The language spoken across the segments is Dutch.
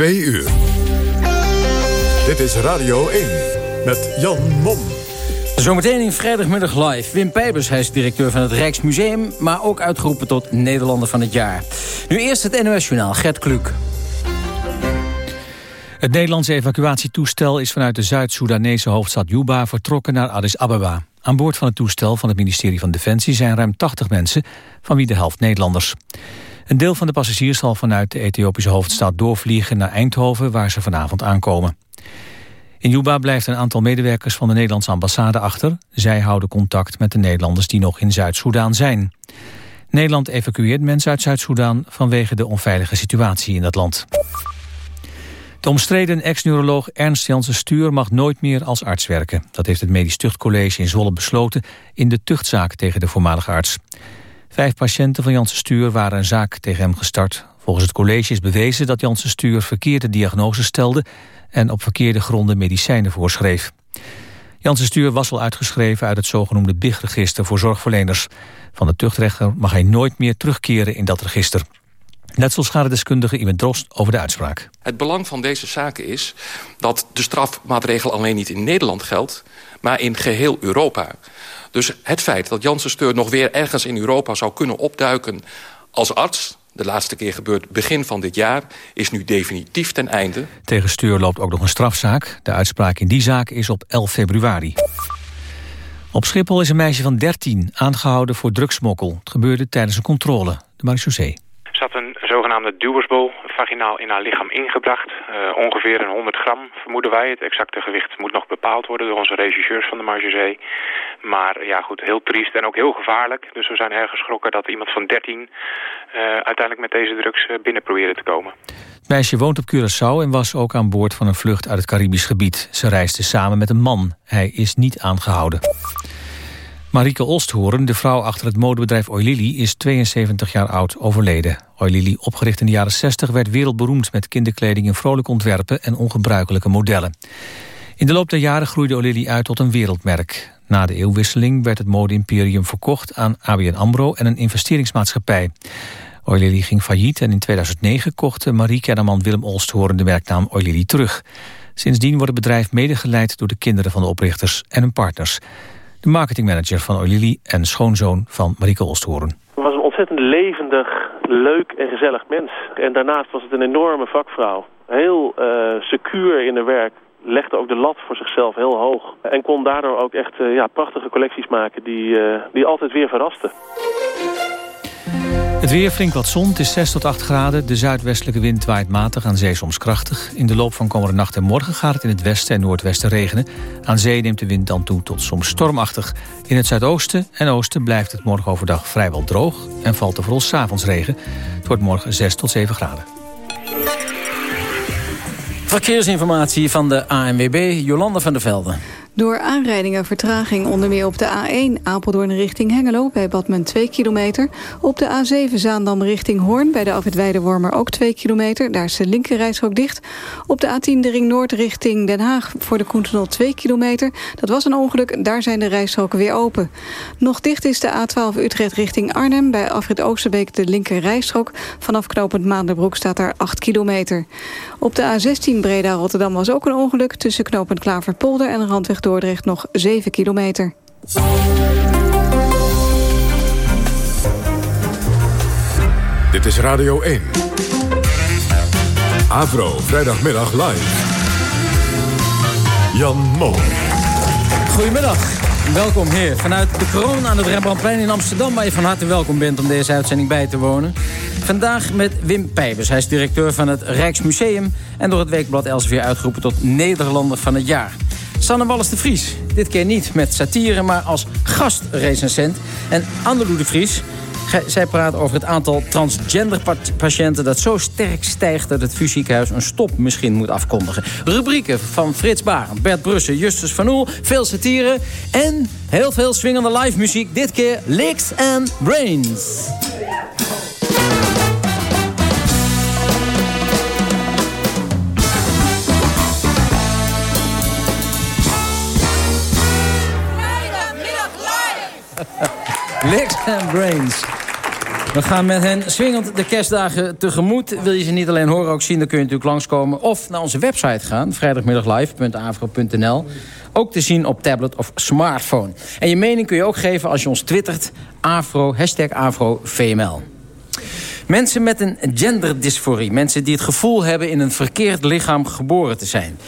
Twee uur. Dit is Radio 1 met Jan Mom. Zometeen in vrijdagmiddag live. Wim Pijbers, hij is directeur van het Rijksmuseum... maar ook uitgeroepen tot Nederlander van het jaar. Nu eerst het NOS-journaal, Gert Kluk. Het Nederlandse evacuatietoestel is vanuit de Zuid-Soedanese hoofdstad Juba vertrokken naar Addis Ababa. Aan boord van het toestel van het ministerie van Defensie zijn ruim 80 mensen, van wie de helft Nederlanders. Een deel van de passagiers zal vanuit de Ethiopische hoofdstad doorvliegen naar Eindhoven, waar ze vanavond aankomen. In Juba blijft een aantal medewerkers van de Nederlandse ambassade achter. Zij houden contact met de Nederlanders die nog in Zuid-Soedan zijn. Nederland evacueert mensen uit Zuid-Soedan vanwege de onveilige situatie in dat land. De omstreden ex-neuroloog Ernst Janssen Stuur mag nooit meer als arts werken. Dat heeft het Medisch Tuchtcollege in Zwolle besloten in de tuchtzaak tegen de voormalige arts. Vijf patiënten van Janssen Stuur waren een zaak tegen hem gestart. Volgens het college is bewezen dat Janssen Stuur verkeerde diagnoses stelde en op verkeerde gronden medicijnen voorschreef. Janssen Stuur was al uitgeschreven uit het zogenoemde BIG-register voor zorgverleners. Van de tuchtrechter mag hij nooit meer terugkeren in dat register. Netselschadedeskundige Iwan Drost over de uitspraak. Het belang van deze zaken is dat de strafmaatregel alleen niet in Nederland geldt... maar in geheel Europa. Dus het feit dat Janssen Steur nog weer ergens in Europa zou kunnen opduiken als arts... de laatste keer gebeurt begin van dit jaar, is nu definitief ten einde. Tegen Steur loopt ook nog een strafzaak. De uitspraak in die zaak is op 11 februari. Op Schiphol is een meisje van 13 aangehouden voor drugsmokkel. Het gebeurde tijdens een controle. De marechaussee zogenaamde duwersbol vaginaal in haar lichaam ingebracht. Uh, ongeveer een 100 gram vermoeden wij. Het exacte gewicht moet nog bepaald worden door onze regisseurs van de Margezee. Maar ja goed, heel triest en ook heel gevaarlijk. Dus we zijn erg geschrokken dat iemand van 13 uh, eh, uiteindelijk met deze drugs uh, binnen probeerde te komen. Het meisje woont op Curaçao en was ook aan boord van een vlucht uit het Caribisch gebied. Ze reisde samen met een man. Hij is niet aangehouden. Marike Olsthoorn, de vrouw achter het modebedrijf Oilili, is 72 jaar oud overleden. Oilili, opgericht in de jaren 60, werd wereldberoemd met kinderkleding in vrolijke ontwerpen en ongebruikelijke modellen. In de loop der jaren groeide Oilili uit tot een wereldmerk. Na de eeuwwisseling werd het modeimperium verkocht aan ABN AMRO en een investeringsmaatschappij. Oilili ging failliet en in 2009 kochten Marieke en man Willem Olsthoorn de merknaam Oilili terug. Sindsdien wordt het bedrijf medegeleid door de kinderen van de oprichters en hun partners de marketingmanager van Oilili en schoonzoon van Marieke Osthoorn. Het was een ontzettend levendig, leuk en gezellig mens. En daarnaast was het een enorme vakvrouw. Heel uh, secuur in haar werk. Legde ook de lat voor zichzelf heel hoog. En kon daardoor ook echt uh, ja, prachtige collecties maken die, uh, die altijd weer verrasten. Het weer flink wat zon, het is 6 tot 8 graden. De zuidwestelijke wind waait matig, aan zee soms krachtig. In de loop van komende nacht en morgen gaat het in het westen en noordwesten regenen. Aan zee neemt de wind dan toe tot soms stormachtig. In het zuidoosten en oosten blijft het morgen overdag vrijwel droog... en valt er vooral s'avonds regen. Het wordt morgen 6 tot 7 graden. Verkeersinformatie van de ANWB, Jolanda van der Velde. Door aanrijdingen vertraging onder meer op de A1 Apeldoorn richting Hengelo... bij Badmen 2 kilometer. Op de A7 Zaandam richting Hoorn bij de Afwit Weidewormer ook 2 kilometer. Daar is de linkerrijstrook dicht. Op de A10 de Ring Noord richting Den Haag voor de Koentunnel 2 kilometer. Dat was een ongeluk, daar zijn de rijstroken weer open. Nog dicht is de A12 Utrecht richting Arnhem... bij Afrit Oosterbeek de linkerrijstrook. Vanaf knooppunt Maanderbroek staat daar 8 kilometer. Op de A16 Breda-Rotterdam was ook een ongeluk... tussen knooppunt Klaverpolder en Randweg Dordrecht nog 7 kilometer. Dit is Radio 1. Avro, vrijdagmiddag live. Jan Mol. Goedemiddag. Welkom hier vanuit de kroon aan het Rembrandtplein in Amsterdam... waar je van harte welkom bent om deze uitzending bij te wonen. Vandaag met Wim Pijbers. Hij is directeur van het Rijksmuseum... en door het weekblad Elsevier uitgeroepen tot Nederlander van het jaar. Sanne Wallis de Vries. Dit keer niet met satire, maar als gastrecensent. En Annelou de Vries, zij praat over het aantal transgender patiënten... dat zo sterk stijgt dat het fysiekhuis een stop misschien moet afkondigen. Rubrieken van Frits Barend, Bert Brussen, Justus van Oel... veel satire en heel veel swingende live muziek. Dit keer Licks and Brains. Licks and Brains. We gaan met hen swingend de kerstdagen tegemoet. Wil je ze niet alleen horen, ook zien, dan kun je natuurlijk langskomen. Of naar onze website gaan, vrijdagmiddaglive.avro.nl. Ook te zien op tablet of smartphone. En je mening kun je ook geven als je ons twittert. Afro, hashtag AfroVML. Mensen met een genderdysforie. Mensen die het gevoel hebben in een verkeerd lichaam geboren te zijn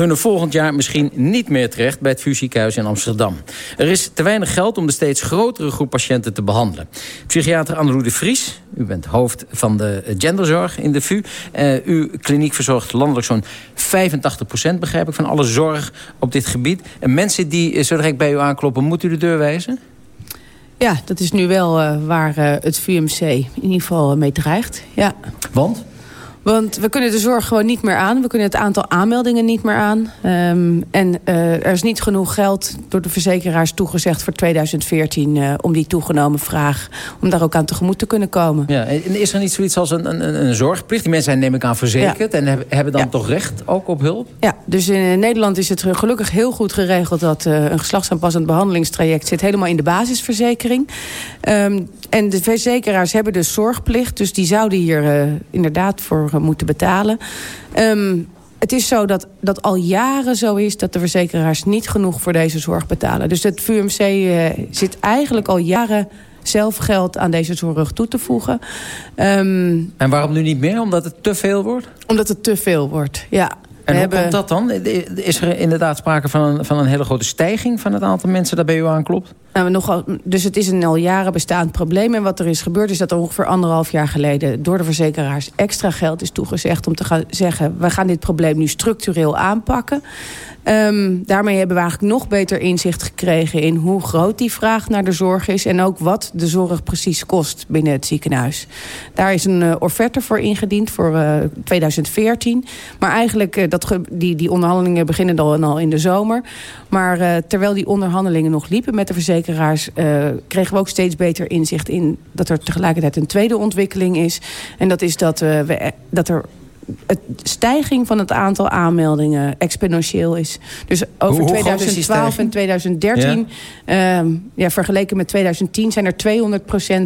kunnen volgend jaar misschien niet meer terecht bij het VU ziekenhuis in Amsterdam. Er is te weinig geld om de steeds grotere groep patiënten te behandelen. Psychiater Anneloe de Vries, u bent hoofd van de genderzorg in de VU. Uh, uw kliniek verzorgt landelijk zo'n 85% begrijp ik, van alle zorg op dit gebied. En mensen die zo direct bij u aankloppen, moet u de deur wijzen? Ja, dat is nu wel uh, waar uh, het VUMC in ieder geval mee dreigt. Ja. Want? Want we kunnen de zorg gewoon niet meer aan. We kunnen het aantal aanmeldingen niet meer aan. Um, en uh, er is niet genoeg geld door de verzekeraars toegezegd voor 2014... Uh, om die toegenomen vraag, om daar ook aan tegemoet te kunnen komen. Ja, en is er niet zoiets als een, een, een zorgplicht? Die mensen zijn neem ik aan verzekerd... Ja. en hebben dan ja. toch recht ook op hulp? Ja, dus in Nederland is het gelukkig heel goed geregeld... dat uh, een geslachtsaanpassend behandelingstraject zit helemaal in de basisverzekering. Um, en de verzekeraars hebben dus zorgplicht. Dus die zouden hier inderdaad voor moeten betalen. Um, het is zo dat dat al jaren zo is dat de verzekeraars niet genoeg voor deze zorg betalen. Dus het VUMC uh, zit eigenlijk al jaren zelf geld aan deze zorg toe te voegen. Um, en waarom nu niet meer? Omdat het te veel wordt? Omdat het te veel wordt, ja. En hoe hebben... komt dat dan? Is er inderdaad sprake van een, van een hele grote stijging... van het aantal mensen dat bij u aanklopt? Nou, nogal, dus het is een al jaren bestaand probleem. En wat er is gebeurd is dat er ongeveer anderhalf jaar geleden... door de verzekeraars extra geld is toegezegd om te gaan zeggen... we gaan dit probleem nu structureel aanpakken. Um, daarmee hebben we eigenlijk nog beter inzicht gekregen... in hoe groot die vraag naar de zorg is... en ook wat de zorg precies kost binnen het ziekenhuis. Daar is een uh, offerte voor ingediend voor uh, 2014. Maar eigenlijk, uh, dat die, die onderhandelingen beginnen dan al in de zomer. Maar terwijl die onderhandelingen nog liepen met de verzekeraars... kregen we ook steeds beter inzicht in... dat er tegelijkertijd een tweede ontwikkeling is. En dat is dat, we, dat er het stijging van het aantal aanmeldingen exponentieel is. Dus over hoe, hoe 2012 en 2013, ja? Um, ja, vergeleken met 2010... zijn er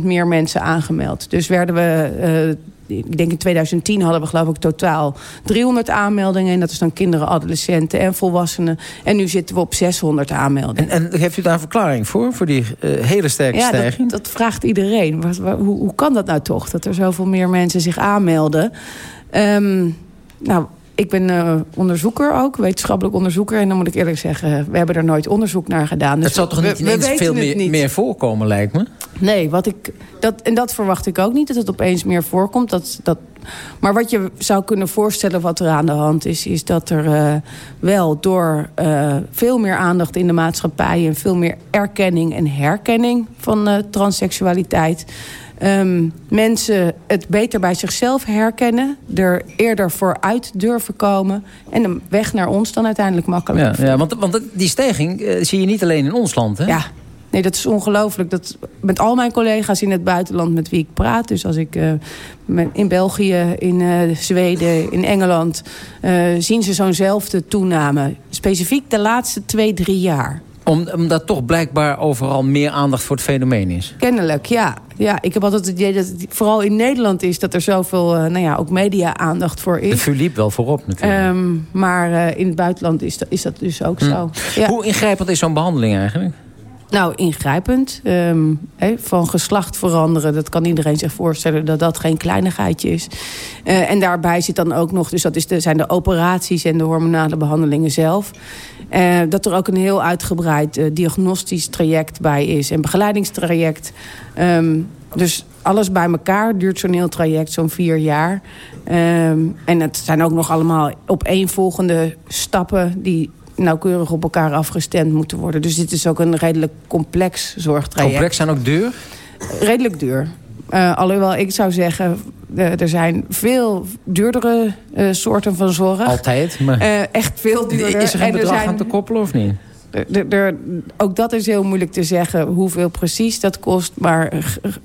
200% meer mensen aangemeld. Dus werden we... Uh, ik denk in 2010 hadden we geloof ik totaal 300 aanmeldingen. En dat is dan kinderen, adolescenten en volwassenen. En nu zitten we op 600 aanmeldingen. En, en heeft u daar een verklaring voor? Voor die uh, hele sterke ja, stijging? Dat, dat vraagt iedereen. Wat, wat, hoe, hoe kan dat nou toch? Dat er zoveel meer mensen zich aanmelden. Um, nou, ik ben uh, onderzoeker ook, wetenschappelijk onderzoeker. En dan moet ik eerlijk zeggen, we hebben er nooit onderzoek naar gedaan. Dus het zal toch niet we, ineens we veel meer, niet. meer voorkomen, lijkt me? Nee, wat ik, dat, en dat verwacht ik ook niet, dat het opeens meer voorkomt. Dat, dat, maar wat je zou kunnen voorstellen wat er aan de hand is... is dat er uh, wel door uh, veel meer aandacht in de maatschappij... en veel meer erkenning en herkenning van transseksualiteit... Um, mensen het beter bij zichzelf herkennen. Er eerder vooruit durven komen. En de weg naar ons dan uiteindelijk makkelijker. Ja, ja want, want die stijging uh, zie je niet alleen in ons land, hè? Ja. Nee, dat is ongelooflijk. Dat met al mijn collega's in het buitenland met wie ik praat. Dus als ik uh, met, in België, in uh, Zweden, in Engeland... zien ze zo'nzelfde toename. Specifiek de laatste twee, drie jaar. Om, omdat toch blijkbaar overal meer aandacht voor het fenomeen is. Kennelijk, ja. Ja ik heb altijd het idee dat het vooral in Nederland is... dat er zoveel, uh, nou ja, ook media-aandacht voor is. De VU liep wel voorop natuurlijk. Um, maar uh, in het buitenland is dat, is dat dus ook hm. zo. Ja. Hoe ingrijpend is zo'n behandeling eigenlijk? Nou, ingrijpend. Um, he, van geslacht veranderen, dat kan iedereen zich voorstellen... dat dat geen kleinigheidje is. Uh, en daarbij zit dan ook nog... dus dat is de, zijn de operaties en de hormonale behandelingen zelf... Uh, dat er ook een heel uitgebreid uh, diagnostisch traject bij is. En begeleidingstraject. Um, dus alles bij elkaar duurt zo'n heel traject, zo'n vier jaar. Um, en het zijn ook nog allemaal opeenvolgende stappen... die nauwkeurig op elkaar afgestemd moeten worden. Dus dit is ook een redelijk complex zorgtraject. Complex en ook duur? Redelijk duur. Uh, alhoewel ik zou zeggen, uh, er zijn veel duurdere uh, soorten van zorg. Altijd? Maar... echt veel duurder. Is er geen bedrag er zijn... aan te koppelen of niet? Er, ook dat is heel moeilijk te zeggen hoeveel precies dat kost. Maar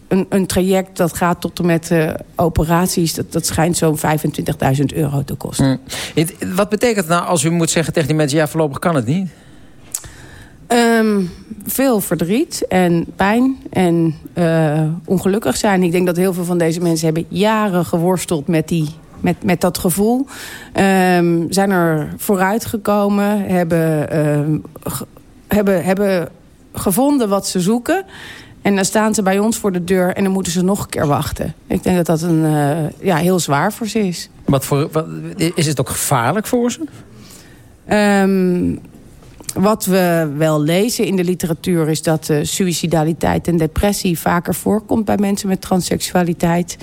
een, een traject dat gaat tot en met uh, operaties... dat, dat schijnt zo'n 25.000 euro te kosten. Hm. Wat betekent nou als u moet zeggen tegen die mensen... ja, voorlopig kan het niet? Ehm, veel verdriet en pijn en uh, ongelukkig zijn. Ik denk dat heel veel van deze mensen hebben jaren geworsteld met, die, met, met dat gevoel. Um, zijn er vooruit gekomen, hebben, uh, hebben, hebben gevonden wat ze zoeken. En dan staan ze bij ons voor de deur en dan moeten ze nog een keer wachten. Ik denk dat dat een, uh, ja, heel zwaar voor ze is. Wat voor, wat, is het ook gevaarlijk voor ze? Um, wat we wel lezen in de literatuur is dat uh, suicidaliteit en depressie vaker voorkomt bij mensen met transseksualiteit.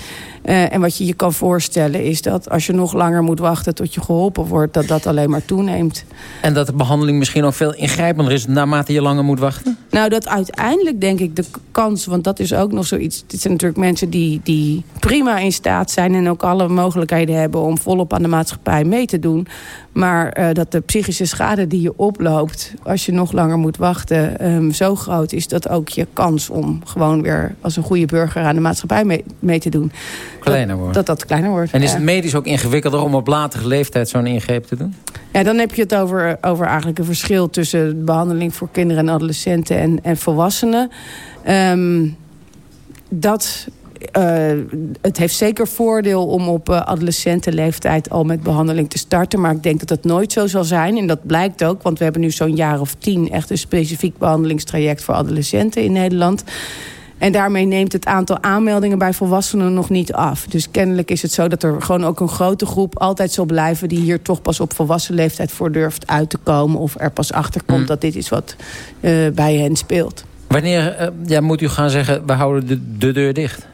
Uh, en wat je je kan voorstellen is dat als je nog langer moet wachten tot je geholpen wordt, dat dat alleen maar toeneemt. En dat de behandeling misschien ook veel ingrijpender is naarmate je langer moet wachten? Nou, dat uiteindelijk denk ik de kans, want dat is ook nog zoiets. Dit zijn natuurlijk mensen die, die prima in staat zijn en ook alle mogelijkheden hebben om volop aan de maatschappij mee te doen. Maar uh, dat de psychische schade die je oploopt als je nog langer moet wachten um, zo groot is dat ook je kans om gewoon weer als een goede burger aan de maatschappij mee, mee te doen kleiner wordt. Dat, dat dat kleiner wordt. En is het medisch ook ingewikkelder om op latere leeftijd zo'n ingreep te doen? Ja, dan heb je het over, over eigenlijk een verschil tussen behandeling voor kinderen en adolescenten en, en volwassenen. Um, dat uh, het heeft zeker voordeel om op uh, adolescentenleeftijd al met behandeling te starten. Maar ik denk dat dat nooit zo zal zijn. En dat blijkt ook, want we hebben nu zo'n jaar of tien... echt een specifiek behandelingstraject voor adolescenten in Nederland. En daarmee neemt het aantal aanmeldingen bij volwassenen nog niet af. Dus kennelijk is het zo dat er gewoon ook een grote groep altijd zal blijven... die hier toch pas op volwassen leeftijd voor durft uit te komen... of er pas achter komt mm. dat dit is wat uh, bij hen speelt. Wanneer ja, moet u gaan zeggen, we houden de, de deur dicht?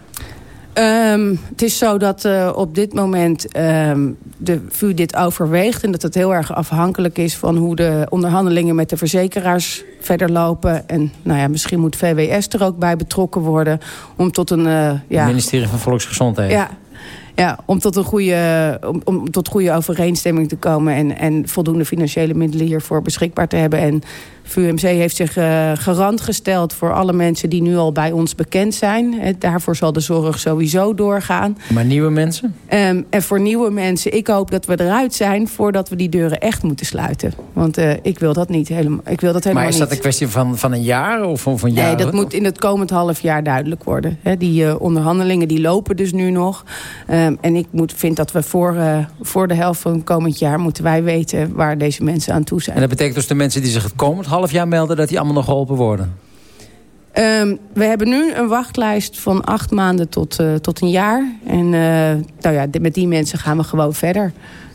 Um, het is zo dat uh, op dit moment um, de VU dit overweegt... en dat het heel erg afhankelijk is van hoe de onderhandelingen met de verzekeraars verder lopen. En nou ja, misschien moet VWS er ook bij betrokken worden... om tot een... Uh, ja, het ministerie van Volksgezondheid. Ja, ja, om tot een goede, om, om, tot goede overeenstemming te komen... En, en voldoende financiële middelen hiervoor beschikbaar te hebben. En VUMC heeft zich uh, garant gesteld voor alle mensen die nu al bij ons bekend zijn. He, daarvoor zal de zorg sowieso doorgaan. Maar nieuwe mensen? Um, en voor nieuwe mensen, ik hoop dat we eruit zijn... voordat we die deuren echt moeten sluiten. Want uh, ik wil dat niet helemaal, ik wil dat helemaal Maar is dat niet. een kwestie van, van een jaar of van, van Nee, dat moet in het komend half jaar duidelijk worden. He, die uh, onderhandelingen die lopen dus nu nog. Um, en ik moet, vind dat we voor, voor de helft van het komend jaar... moeten wij weten waar deze mensen aan toe zijn. En dat betekent dus de mensen die zich het komend half jaar melden... dat die allemaal nog geholpen worden? Um, we hebben nu een wachtlijst van acht maanden tot, uh, tot een jaar. En uh, nou ja, met die mensen gaan we gewoon verder.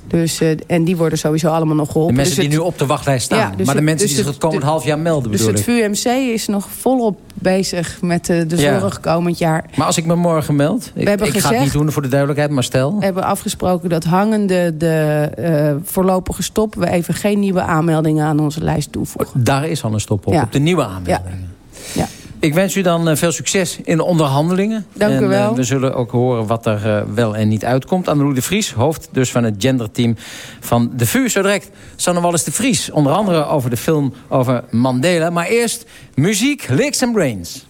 Dus, uh, en die worden sowieso allemaal nog geholpen. De mensen dus die het, nu op de wachtlijst staan. Ja, dus maar de mensen dus die zich het komend half jaar melden Dus het VUMC is nog volop bezig met de, de zorg ja. komend jaar. Maar als ik me morgen meld... We ik, hebben ik gezegd, ga het niet doen voor de duidelijkheid, maar stel... We hebben afgesproken dat hangende de uh, voorlopige stop... we even geen nieuwe aanmeldingen aan onze lijst toevoegen. Daar is al een stop op, ja. op de nieuwe aanmeldingen. ja. Ik wens u dan uh, veel succes in de onderhandelingen. Dank en, u wel. Uh, we zullen ook horen wat er uh, wel en niet uitkomt. Anneloe de Vries, hoofd dus van het genderteam van de VU. Zo direct Sanne Wallis de Vries. Onder andere over de film over Mandela. Maar eerst muziek, licks and brains.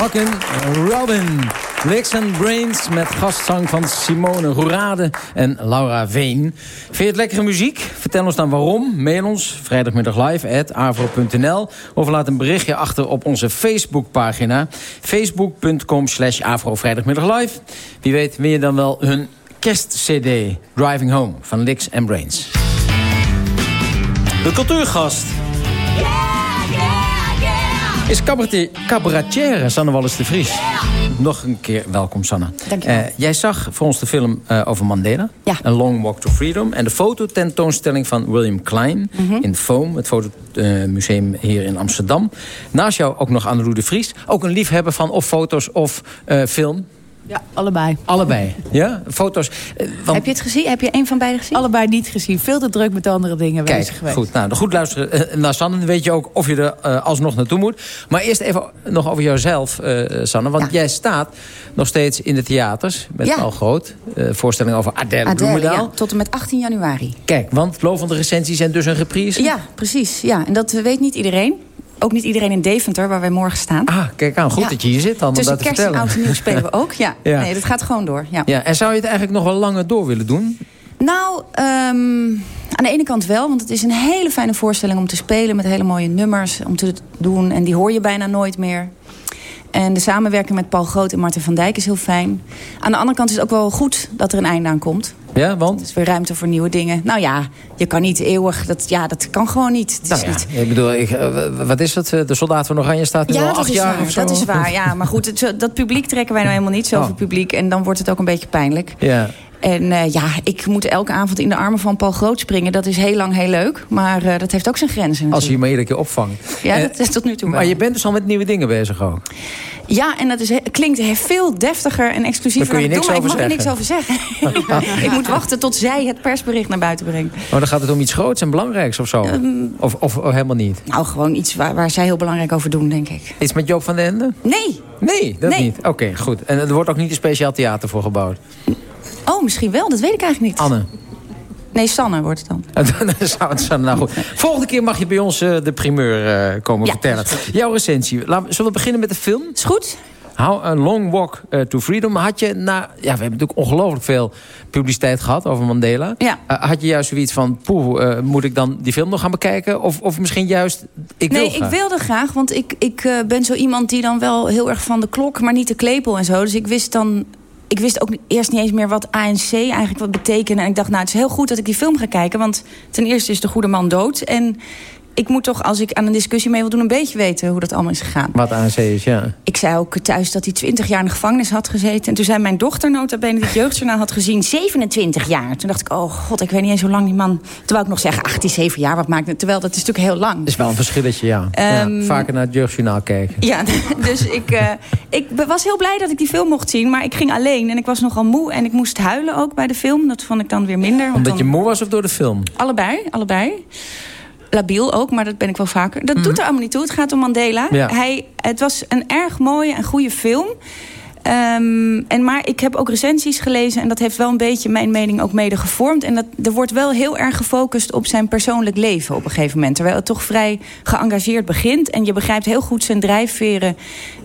Rockin' Robin. Licks and Brains met gastzang van Simone Roerade en Laura Veen. Vind je het lekkere muziek? Vertel ons dan waarom. Mail ons vrijdagmiddag live avro.nl of laat een berichtje achter op onze Facebookpagina. Facebook.com slash vrijdagmiddag live. Wie weet win je dan wel hun kerstcd Driving Home van Licks and Brains. De cultuurgast is cabaretier Sanne Wallis de Vries. Nog een keer welkom, Sanne. Dank je wel. Uh, jij zag voor ons de film uh, over Mandela. Ja. A Long Walk to Freedom. En de fototentoonstelling van William Klein Mhm. in Foam. Het fotomuseum hier in Amsterdam. Naast jou ook nog Anne de Vries. Ook een liefhebber van of foto's of film. Ja, allebei. Allebei, ja? Foto's. eh, want- Heb je het gezien? Heb je een van beide gezien? Allebei niet gezien. Veel te druk met andere dingen Kijk, bezig geweest. goed. Nou, goed luisteren eh, naar Sanne. Dan weet je ook of je er eh, alsnog naartoe moet. Maar eerst even nog over jouzelf, Sanne. Want Ja. jij staat nog steeds in de theaters. Met Ja. al groot. voorstelling over Adèle, Adèle, Bloemendaal. ja, tot en met 18 januari. Kijk, want lovende recensies en dus een reprise. Ja, precies. Ja. En dat weet niet iedereen. Ook niet iedereen in Deventer, waar wij morgen staan. Ah, kijk aan. Goed Ja. dat je hier zit dan om Tussen dat te kerst en oud en nieuw spelen we ook. Ja. Ja. Nee, dat gaat gewoon door. Ja. Ja, en zou je het eigenlijk nog wel langer door willen doen? Nou, ehm, aan de ene kant wel. Want het is een hele fijne voorstelling om te spelen... met hele mooie nummers om te doen. En die hoor je bijna nooit meer. En de samenwerking met Paul Groot en Martin van Dijk is heel fijn. Aan de andere kant is het ook wel goed dat er een einde aan komt. Ja, want? Er is weer ruimte voor nieuwe dingen. Nou ja, je kan niet eeuwig... Dat, ja, dat kan gewoon niet. Het is Nou ja, niet ik bedoel, ik, eh, wat is het? De soldaat van Oranje staat nu al Ja, acht jaar waar, of zo? dat is waar. Ja, maar goed, het, dat publiek trekken wij nou helemaal niet. Zoveel Oh. publiek. En dan wordt het ook een beetje pijnlijk. Ja. En eh, ja, ik moet elke avond in de armen van Paul Groot springen. Dat is heel lang heel leuk. Maar eh, dat heeft ook zijn grenzen Als je je natuurlijk. maar iedere keer opvangt. Ja, Eh, dat is tot nu toe Maar je bent dus al met nieuwe dingen bezig ook. Ja, en dat is, klinkt veel deftiger en exclusiever dan ik niks doe. Maar ik mag over er niks over zeggen. ik moet wachten tot zij het persbericht naar buiten brengt. Maar dan gaat het om iets groots en belangrijks of zo? Ehm. of, of, of helemaal niet? Nou, gewoon iets waar, waar zij heel belangrijk over doen, denk ik. Iets met Joop van den Ende? Nee. Nee, dat Nee. niet. Oké, goed. En er wordt ook niet een speciaal theater voor gebouwd? Oh, misschien wel. Dat weet ik eigenlijk niet. Anne? Nee, Sanne wordt het dan. Dan zou het zo, nou goed. Volgende keer mag je bij ons eh, de primeur eh, komen Ja. vertellen. Jouw recensie. Laten we, zullen we beginnen met de film? Is goed? How a Long Walk eh, to Freedom. Had je na... Ja, we hebben natuurlijk ongelooflijk veel publiciteit gehad over Mandela. Ja. Had je juist zoiets van... Poeh, eh, moet ik dan die film nog gaan bekijken? Of, of misschien juist... Ik wil nee, graag. ik wilde graag, want ik, ik ben zo iemand die dan wel heel erg van de klok, maar niet de klepel en zo. Dus ik wist dan. Ik wist ook eerst niet eens meer wat ANC eigenlijk wat betekende. En ik dacht, nou, het is heel goed dat ik die film ga kijken. Want ten eerste is de goede man dood. En ik moet toch, als ik aan een discussie mee wil doen... een beetje weten hoe dat allemaal is gegaan. Wat ANC is, ja. Ik zei ook thuis dat hij 20 jaar in de gevangenis had gezeten. En toen zei mijn dochter nota bene die het jeugdjournaal had gezien... 27 jaar. Toen dacht ik, oh god, ik weet niet eens hoe lang die man... Wou ik nog zeggen, 18, 7 jaar, wat maakt het? Terwijl dat is natuurlijk heel lang. Dat is wel een verschilletje, ja. Ehm, ja vaker naar het jeugdjournaal kijken. Ja, dus ik, eh, ik was heel blij dat ik die film mocht zien. Maar ik ging alleen en ik was nogal moe. En ik moest huilen ook bij de film. Dat vond ik dan weer minder. Omdat je moe was of door de film? Allebei, allebei. Labiel ook, maar dat ben ik wel vaker. Dat doet er allemaal niet toe. Het gaat om Mandela. Ja. Hij, het was een erg mooie en goede film. Ehm, en maar ik heb ook recensies gelezen en dat heeft wel een beetje mijn mening ook mede gevormd. En dat, er wordt wel heel erg gefocust op zijn persoonlijk leven op een gegeven moment. Terwijl het toch vrij geëngageerd begint. En je begrijpt heel goed zijn drijfveren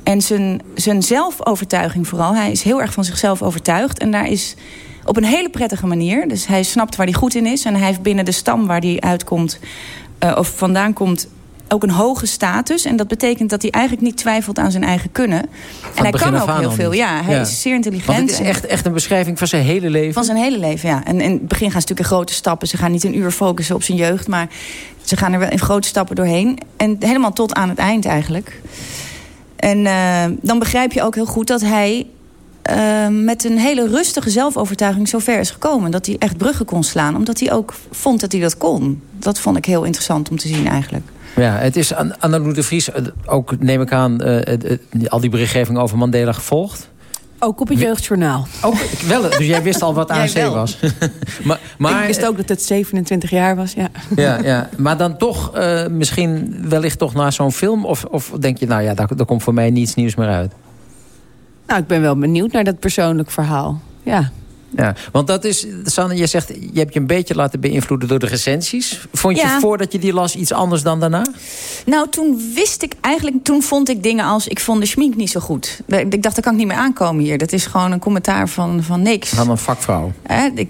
en zijn, zijn zelfovertuiging vooral. Hij is heel erg van zichzelf overtuigd. En daar is op een hele prettige manier. Dus hij snapt waar hij goed in is. En hij heeft binnen de stam waar hij uitkomt, eh, of vandaan komt, ook een hoge status. En dat betekent dat hij eigenlijk niet twijfelt aan zijn eigen kunnen. en hij kan ook heel veel. Ja, hij Ja. is zeer intelligent. Want het is echt, echt een beschrijving van zijn hele leven. van zijn hele leven, ja. En in het begin gaan ze natuurlijk in grote stappen. Ze gaan niet een uur focussen op zijn jeugd, maar ze gaan er wel in grote stappen doorheen. En helemaal tot aan het eind eigenlijk. En eh, dan begrijp je ook heel goed dat hij eh, met een hele rustige zelfovertuiging zo ver is gekomen. Dat hij echt bruggen kon slaan, omdat hij ook vond dat hij dat kon. Dat vond ik heel interessant om te zien eigenlijk. Ja, het is An- Anna de Vries, eh, ook neem ik aan, eh, het- al die berichtgeving over Mandela gevolgd. Ook op het jeugdjournaal. Ook, ik- wel, dus jij wist al wat ANC was. maar, maar, ik wist ook dat het 27 jaar was, ja. ja, ja, maar dan toch eh, misschien wellicht toch naar zo'n film? Of, of denk je, nou ja, daar, daar komt voor mij niets nieuws meer uit? Nou, ik ben wel benieuwd naar dat persoonlijk verhaal. Ja, Ja, want dat is, Sanne, je zegt, je hebt je een beetje laten beïnvloeden door de recensies. Vond je Ja. voordat je die las iets anders dan daarna? Nou, toen wist ik eigenlijk... Toen vond ik dingen als... Ik vond de schmink niet zo goed. Ik dacht, dat kan ik niet meer aankomen hier. Dat is gewoon een commentaar van, van niks. Van een vakvrouw.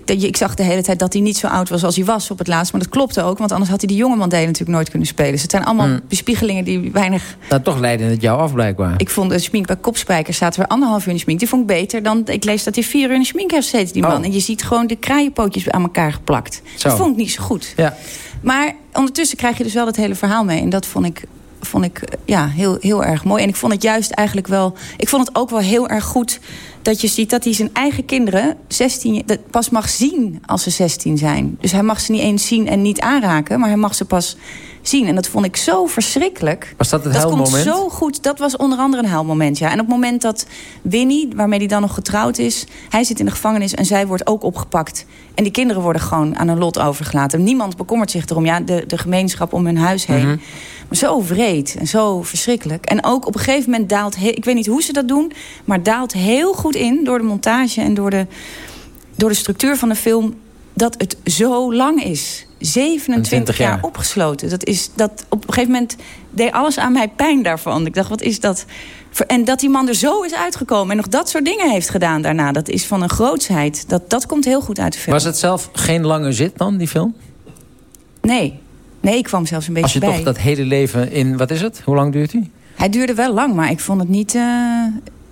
Ik, zag de hele tijd dat hij niet zo oud was als hij was op het laatst. Maar dat klopte ook, want anders had hij die jonge Mandela natuurlijk nooit kunnen spelen. Dus het zijn allemaal Hmm. bespiegelingen die weinig... Nou, toch leidde het jou af, blijkbaar. Ik vond de schmink bij Kopspijkers zaten we anderhalf uur in de schmink. Die vond ik beter dan... Ik lees dat hij vier uur in de schmink heeft gezeten, die man. Oh. En je ziet gewoon de kraaienpootjes aan elkaar geplakt. Zo. Dat vond ik niet zo goed. Ja. Maar ondertussen krijg je dus wel het hele verhaal mee. En dat vond ik, vond ik eh, ja, heel, heel erg mooi. En ik vond het juist eigenlijk wel... Ik vond het ook wel heel erg goed dat je ziet dat hij zijn eigen kinderen 16, je- dat pas mag zien als ze 16 zijn. Dus hij mag ze niet eens zien en niet aanraken, maar hij mag ze pas zien. En dat vond ik zo verschrikkelijk. Was dat het dat komt huilmoment? zo goed. Dat was onder andere een huilmoment, ja. En op het moment dat Winnie, waarmee hij dan nog getrouwd is... hij zit in de gevangenis en zij wordt ook opgepakt. En die kinderen worden gewoon aan hun lot overgelaten. Niemand bekommert zich erom. Ja, de, de gemeenschap om hun huis heen. Mhm. Maar zo wreed en zo verschrikkelijk. En ook op een gegeven moment daalt... Ik weet niet hoe ze dat doen... maar daalt heel goed in door de montage en door de, door de structuur van de film... dat het zo lang is. 27 20 jaar jaar. opgesloten. Dat is, dat, op een gegeven moment deed alles aan mij pijn daarvan. Ik dacht, wat is dat? En dat die man er zo is uitgekomen... en nog dat soort dingen heeft gedaan daarna... dat is van een grootsheid. Dat, dat komt heel goed uit de film. Was het zelf geen lange zit dan, die film? Nee. Nee, ik kwam zelfs een beetje Als je bij. toch dat hele leven in, wat is het? Hoe lang duurt die? Hij duurde wel lang, maar ik vond het niet... eh,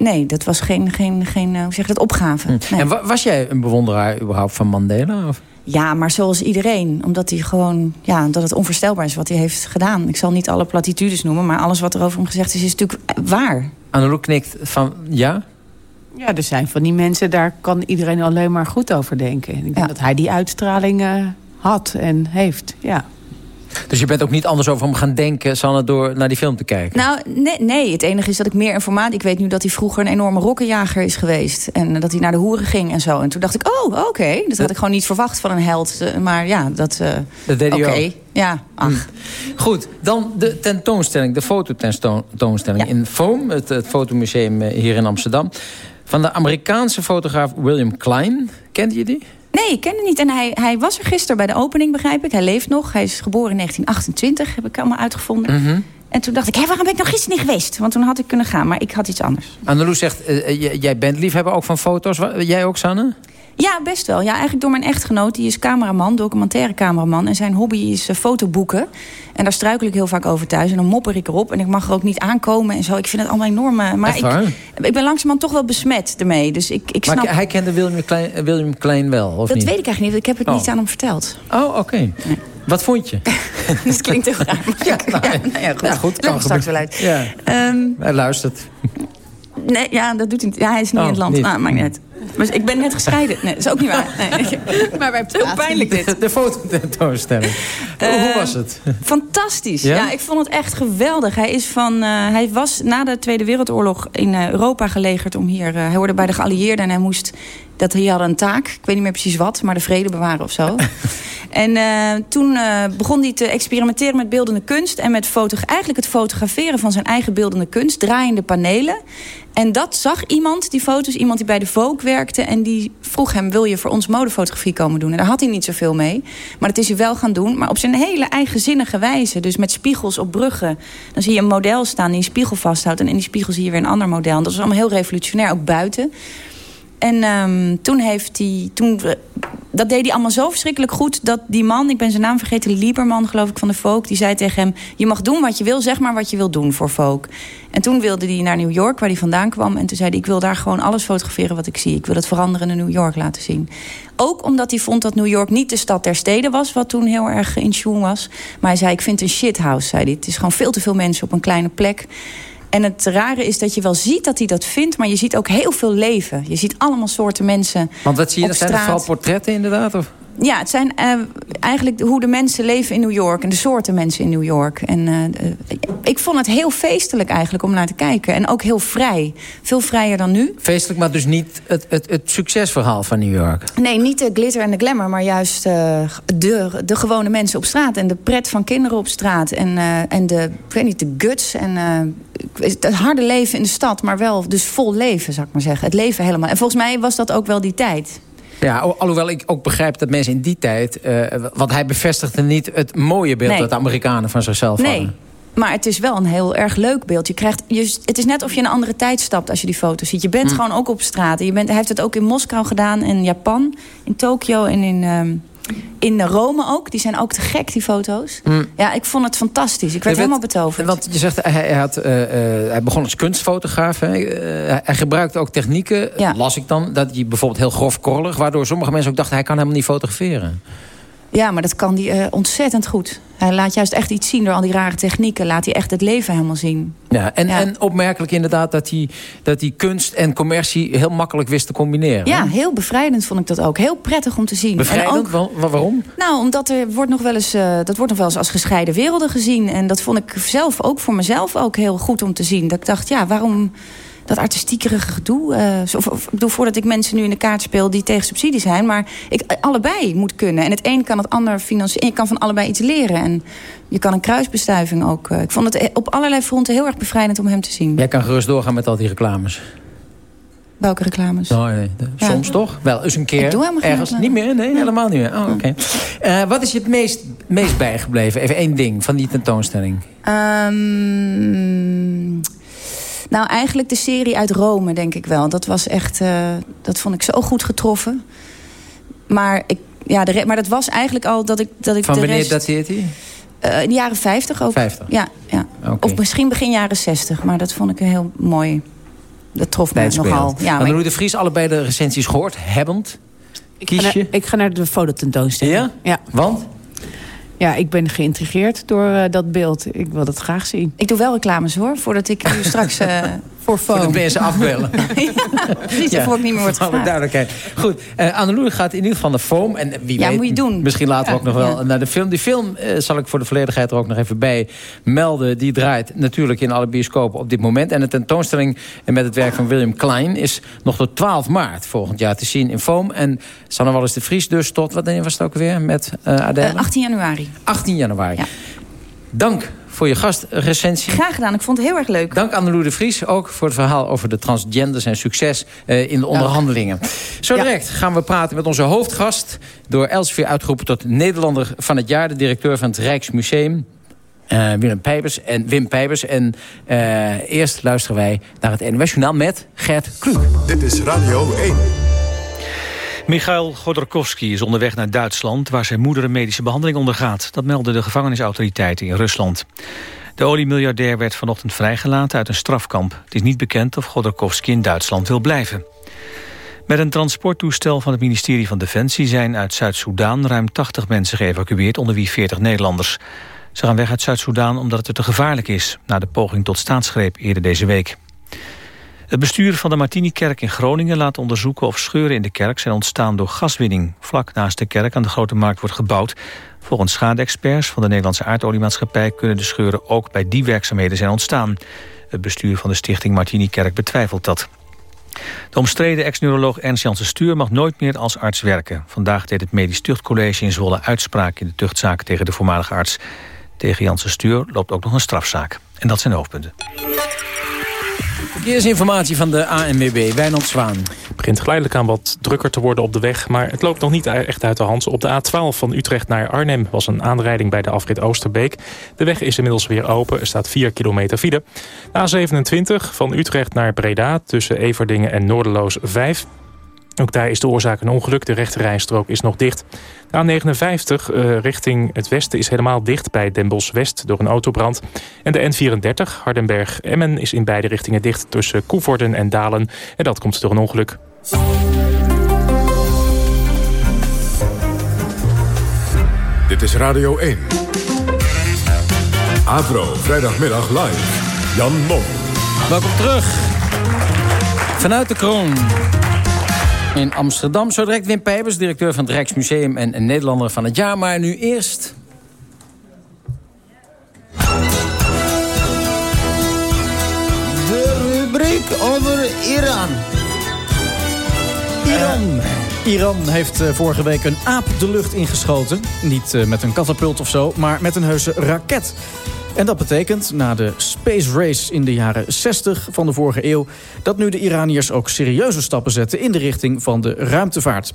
nee, dat was geen, geen, geen eh, hoe zeg dat, opgave. Nee. Hm. En wa- was jij een bewonderaar überhaupt van Mandela? Of? Ja, maar zoals iedereen. Omdat hij gewoon, ja, dat het onvoorstelbaar is wat hij heeft gedaan. Ik zal niet alle platitudes noemen, maar alles wat er over hem gezegd is, is natuurlijk waar. Annelou knikt van ja? Ja, er zijn van die mensen, daar kan iedereen alleen maar goed over denken. En ik denk Ja. dat hij die uitstraling eh, had en heeft. Ja. Dus je bent ook niet anders over hem gaan denken, Sanne, door naar die film te kijken? Nou, nee, nee, het enige is dat ik meer informatie... Ik weet nu dat hij vroeger een enorme rokkenjager is geweest. En dat hij naar de hoeren ging en zo. En toen dacht ik, oh, oké. Dat had ik gewoon niet verwacht van een held. Eh, Maar ja, dat... eh, Dat deed Oké, hij ook. ja, ach. Goed, dan de tentoonstelling, de fototentoonstelling Ja. in Foam, het, het fotomuseum eh, hier in Amsterdam. Van de Amerikaanse fotograaf William Klein. Kende je die? Nee, ik ken het niet. En hij, hij was er gisteren bij de opening, begrijp ik. Hij leeft nog. Hij is geboren in 1928, heb ik allemaal uitgevonden. Mhm. En toen dacht ik, hé, waarom ben ik nog gisteren niet geweest? Want toen had ik kunnen gaan, maar ik had iets anders. Annelou zegt, eh, eh, jij bent liefhebber ook van foto's. Jij ook, Sanne? Ja, best wel. Ja, eigenlijk door mijn echtgenoot. Die is cameraman, documentaire cameraman. En zijn hobby is eh, fotoboeken. En daar struikel ik heel vaak over thuis. En dan mopper ik erop. En ik mag er ook niet aankomen en zo. Ik vind het allemaal enorm... eh, Maar ik, ik ben langzamerhand toch wel besmet ermee. Dus ik, ik Maar snap... ke- hij kende William Klein, eh, William Klein wel, of dat niet? weet ik eigenlijk niet. want Ik heb het Oh. niet aan hem verteld. Oh, oké. Wat vond je? Het klinkt heel raar. maar Ja, nou, ja, nou ja, goed. ja, goed, kan straks wel uit. Ja, Ehm, hij luistert. Nee, ja, dat doet hij niet. Ja, hij is niet Oh, in het land. niet. Ah, maakt niet uit. Dus ik ben net gescheiden. Nee, dat is ook niet waar. Nee. Maar wij heel pijnlijk dit. De fototentoonstelling. Hoe Eh, was het? Fantastisch. Ja? Ja? ik vond het echt geweldig. Hij, is van, eh, hij was na de Tweede Wereldoorlog in eh, Europa gelegerd om hier. eh, hij hoorde bij de geallieerden en hij moest. Dat hij had een taak. Ik weet niet meer precies wat, maar de vrede bewaren of zo. en eh, toen eh, begon hij te experimenteren met beeldende kunst en met eigenlijk het fotograferen van zijn eigen beeldende kunst, draaiende panelen. En dat zag iemand, die foto's, iemand die bij de Vogue werkte. En die vroeg hem, wil je voor ons modefotografie komen doen? En daar had hij niet zoveel mee. Maar dat is hij wel gaan doen. Maar op zijn hele eigenzinnige wijze. Dus met spiegels op bruggen. Dan zie je een model staan die een spiegel vasthoudt. En in die spiegel zie je weer een ander model. En dat is allemaal heel revolutionair, ook buiten. En ehm, toen heeft hij... Toen, dat deed hij allemaal zo verschrikkelijk goed... dat die man, ik ben zijn naam vergeten... Lieberman, geloof ik, van de Vogue... die zei tegen hem... je mag doen wat je wil, zeg maar wat je wil doen voor Vogue. En toen wilde hij naar New York, waar hij vandaan kwam. En toen zei hij, ik wil daar gewoon alles fotograferen wat ik zie. Ik wil het veranderende New York laten zien. Ook omdat hij vond dat New York niet de stad der steden was... wat toen heel erg in tune was. Maar hij zei, ik vind een shithouse, zei hij. Het is gewoon veel te veel mensen op een kleine plek... En het rare is dat je wel ziet dat hij dat vindt... maar je ziet ook heel veel leven. Je ziet allemaal soorten mensen Want wat zie je? op Dat zijn straat. vooral portretten inderdaad? Of? Ja, het zijn eh, eigenlijk hoe de mensen leven in New York... en de soorten mensen in New York. En eh, ik vond het heel feestelijk eigenlijk om naar te kijken. En ook heel vrij. Veel vrijer dan nu. Feestelijk, maar dus niet het, het, het succesverhaal van New York. Nee, niet de glitter en de glamour, maar juist eh, de, de gewone mensen op straat. En de pret van kinderen op straat. En, en de, ik weet niet, de guts en het harde leven in de stad. Maar wel dus vol leven, zou ik maar zeggen. Het leven helemaal. En volgens mij was dat ook wel die tijd. Ja, alhoewel ik ook begrijp dat mensen in die tijd... Uh, want hij bevestigde niet het mooie beeld... dat de Amerikanen van zichzelf nee. hadden. Maar het is wel een heel erg leuk beeld. Je krijgt, je, het is net of je in een andere tijd stapt als je die foto's ziet. Je bent Hm. gewoon ook op straat. Je bent, hij heeft het ook in Moskou gedaan, in Japan, in Tokio en in, ehm, in Rome ook. Die zijn ook te gek, die foto's. Hm. Ja, ik vond het fantastisch. Ik werd helemaal betoverd. Want je zegt, hij, had, eh, eh, hij begon als kunstfotograaf. Hè. Eh, hij- gebruikte ook technieken, Ja. las ik dan... dat hij bijvoorbeeld heel grofkorrelig... waardoor sommige mensen ook dachten... hij kan helemaal niet fotograferen. Ja, maar dat kan hij ontzettend goed. Hij laat juist echt iets zien door al die rare technieken. Laat hij echt het leven helemaal zien. Ja, en, Ja. en opmerkelijk inderdaad dat hij, dat hij kunst en commercie... heel makkelijk wist te combineren. Ja, heel bevrijdend vond ik dat ook. Heel prettig om te zien. En Bevrijdend? ook, Wa- wa- waarom? nou, omdat er wordt nog wel eens, eh, dat wordt nog wel eens als gescheiden werelden gezien. En dat vond ik zelf ook voor mezelf ook heel goed om te zien. Dat ik dacht, ja, waarom dat artistiekerige gedoe? of, of, ik bedoel, voordat ik mensen nu in de kaart speel die tegen subsidie zijn. Maar ik, eh, allebei moet kunnen. En het een kan het ander financieren. Je kan van allebei iets leren. En je kan een kruisbestuiving ook. eh, ik vond het op allerlei fronten heel erg bevrijdend om hem te zien. Jij kan gerust doorgaan met al die reclames. Welke reclames? Oh, nee. Ja. Soms toch? Wel, eens een keer. Ik doe helemaal geen Ergens. reclame. Niet meer? Nee, helemaal niet meer. Oh, oké. Wat is je het meest, meest bijgebleven? Even één ding van die tentoonstelling. Ehm, nou, eigenlijk de serie uit Rome, denk ik wel. Dat was echt, eh, dat vond ik zo goed getroffen. Maar, ik, ja, de re- maar dat was eigenlijk al dat ik, dat ik Van de wanneer rest... dateert hij? eh, in de jaren 50 ook. 50. Ja, ja. Of misschien begin jaren 60. Maar dat vond ik een heel mooi. Dat trof mij nogal. Ja, maar de Vries, allebei de recensies gehoord. Hebbend. Ik ga, Kies naar, je? ik ga naar de fototentoonstelling. Ja? Ja. Want? Ja, ik ben geïntrigeerd door eh, dat beeld. Ik wil dat graag zien. ik doe wel reclames hoor. Voordat ik u straks voor Voor de foam. mensen afbellen. Precies, daarvoor ik niet meer word Voor alle gevraagd. duidelijkheid. Goed, eh Annelou gaat in ieder geval naar Foam. En wie Ja, weet, moet je doen. Misschien later Ja, ook nog wel ja. naar de film. Die film eh, zal ik voor de volledigheid er ook nog even bij melden. Die draait natuurlijk in alle bioscopen op dit moment. En de tentoonstelling met het werk van William Klein... is nog tot 12 maart volgend jaar te zien in Foam. En Sanne Wallis de Vries dus tot, wat was het ook weer met eh Adele? Eh, 18 januari. 18 januari. Ja. Dank voor je gastrecensie. Graag gedaan. Ik vond het heel erg leuk. Dank aan Lou de Vries ook voor het verhaal over de transgenders en succes eh, in de onderhandelingen. Zo direct gaan we praten met onze hoofdgast, door Elsevier uitgeroepen tot Nederlander van het jaar, de directeur van het Rijksmuseum. eh, Willem Pijpers en Wim Pijpers. En eh, eerst luisteren wij naar het NOS Journaal met Gert Kluk. Dit is Radio 1. Michail Godorkovsky is onderweg naar Duitsland... waar zijn moeder een medische behandeling ondergaat. Dat melden de gevangenisautoriteiten in Rusland. De oliemiljardair werd vanochtend vrijgelaten uit een strafkamp. Het is niet bekend of Godorkovsky in Duitsland wil blijven. Met een transporttoestel van het ministerie van Defensie... zijn uit Zuid-Soedan ruim 80 mensen geëvacueerd... onder wie 40 Nederlanders. Ze gaan weg uit Zuid-Soedan omdat het er te gevaarlijk is... na de poging tot staatsgreep eerder deze week. Het bestuur van de Martini-kerk in Groningen laat onderzoeken of scheuren in de kerk zijn ontstaan door gaswinning. Vlak naast de kerk aan de Grote Markt wordt gebouwd. Volgens schade-experts van de Nederlandse aardoliemaatschappij kunnen de scheuren ook bij die werkzaamheden zijn ontstaan. Het bestuur van de stichting Martini-kerk betwijfelt dat. De omstreden ex-neuroloog Ernst Janssen Stuur mag nooit meer als arts werken. Vandaag deed het Medisch Tuchtcollege in Zwolle uitspraak in de tuchtzaak tegen de voormalige arts. Tegen Janssen Stuur loopt ook nog een strafzaak. En dat zijn hoofdpunten. Verkeersinformatie van de ANWB, Wijnand Zwaan. Het begint geleidelijk aan wat drukker te worden op de weg... maar het loopt nog niet echt uit de hand. Op de A12 van Utrecht naar Arnhem was een aanrijding bij de afrit Oosterbeek. De weg is inmiddels weer open. Er staat 4 kilometer file. De A27 van Utrecht naar Breda tussen Everdingen en Noorderloos 5... Ook daar is de oorzaak een ongeluk. De rechte rijstrook is nog dicht. De A59 eh, richting het westen is helemaal dicht bij Den Bosch West door een autobrand. En de N34 Hardenberg-Emmen is in beide richtingen dicht tussen Koevoorden en Dalen. En dat komt door een ongeluk. Dit is Radio 1. Avro, vrijdagmiddag live. Jan Mom. Welkom terug. Vanuit de kroon. In Amsterdam. Zo direct Wim Pijpers, directeur van het Rijksmuseum en een Nederlander van het jaar. Maar nu eerst... De rubriek over Iran. Iran. Iran heeft eh, vorige week een aap de lucht ingeschoten. Niet eh, met een katapult of zo, maar met een heuse raket. En dat betekent, na de space race in de jaren 60 van de vorige eeuw... dat nu de Iraniërs ook serieuze stappen zetten in de richting van de ruimtevaart.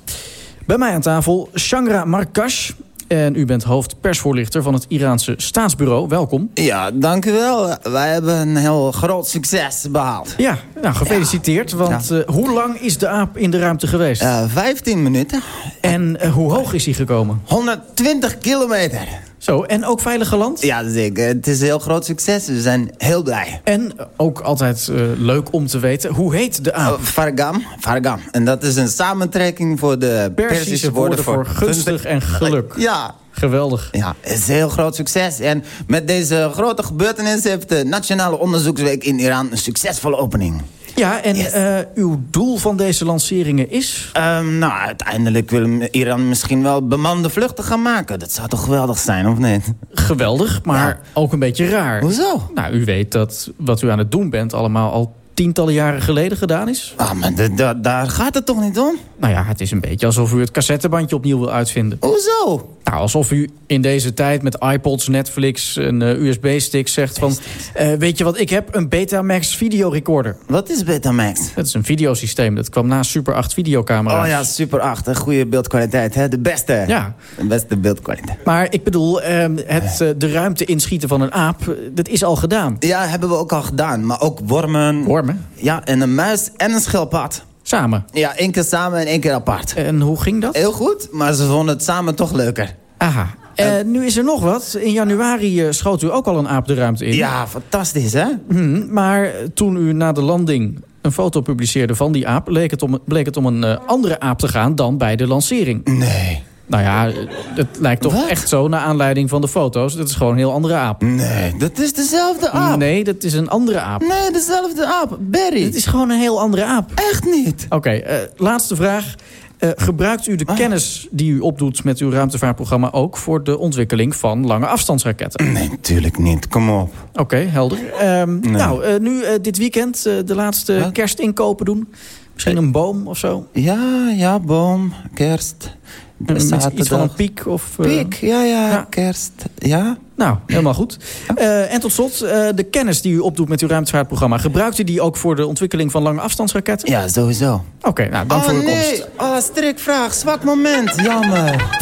Bij mij aan tafel Shangra Markash. En u bent hoofdpersvoorlichter van het Iraanse staatsbureau. Welkom. Ja, dank u wel. Wij hebben een heel groot succes behaald. Ja, nou, gefeliciteerd. Want uh, hoe lang is de aap in de ruimte geweest? Uh, 15 minuten. En uh, hoe hoog is hij gekomen? 120 kilometer. Zo, en ook veilig geland? Ja, zeker. Het is een heel groot succes. We zijn heel blij. En ook altijd uh, leuk om te weten, hoe heet de aap? Uh, Fargam. Fargam. En dat is een samentrekking voor de Persische, Persische woorden, woorden voor, voor gunstig en geluk. Ja. Geweldig. Ja, het is een heel groot succes. En met deze grote gebeurtenis heeft de Nationale Onderzoeksweek in Iran een succesvolle opening. Ja, en yes. uh, uw doel van deze lanceringen is? Um, nou, uiteindelijk wil Iran misschien wel bemande vluchten gaan maken. Dat zou toch geweldig zijn, of niet? Geweldig, maar ja. ook een beetje raar. Hoezo? Nou, u weet dat wat u aan het doen bent allemaal al tientallen jaren geleden gedaan is. Ah, maar daar gaat het toch niet om? Nou ja, het is een beetje alsof u het cassettebandje opnieuw wil uitvinden. Hoezo? Nou, alsof u in deze tijd met iPods, Netflix, een uh, USB-stick zegt van... Uh, weet je wat ik heb? Een Betamax videorecorder. Wat is Betamax? Dat is een videosysteem. Dat kwam na Super 8 videocamera's. Oh ja, Super 8. Een goede beeldkwaliteit, hè? De beste. Ja. De beste beeldkwaliteit. Maar ik bedoel, uh, het, de ruimte inschieten van een aap, dat is al gedaan. Ja, hebben we ook al gedaan. Maar ook wormen. Wormen? Ja, en een muis en een schildpad. Samen? Ja, één keer samen en één keer apart. En hoe ging dat? Heel goed, maar ze vonden het samen toch leuker. Aha. Uh, nu is er nog wat. In januari uh, schoot u ook al een aap de ruimte in. Ja, fantastisch hè? Hmm, maar toen u na de landing een foto publiceerde van die aap... bleek het om, bleek het om een uh, andere aap te gaan dan bij de lancering. Nee. Nou ja, het lijkt toch Wat? echt zo naar aanleiding van de foto's. Dat is gewoon een heel andere aap. Nee, dat is dezelfde aap. Nee, dat is een andere aap. Nee, dezelfde aap. Barry. Het is gewoon een heel andere aap. Echt niet. Oké, okay, uh, laatste vraag. Uh, gebruikt u de ah. kennis die u opdoet met uw ruimtevaartprogramma ook... voor de ontwikkeling van lange afstandsraketten? Nee, natuurlijk niet. Kom op. Oké, okay, helder. Um, nee. Nou, uh, nu dit weekend de laatste Wat? kerstinkopen doen. Misschien een boom of zo? Ja, ja, boom, kerst... Met iets van een piek? Of, uh... Piek, ja, ja, ja, kerst, ja. Nou, helemaal goed. Uh, en tot slot, uh, de kennis die u opdoet met uw ruimtevaartprogramma... gebruikt u die ook voor de ontwikkeling van lange afstandsraketten? Ja, sowieso. Oké, okay, nou, dank oh, voor uw nee. komst. Oh, strikvraag, zwak moment, jammer.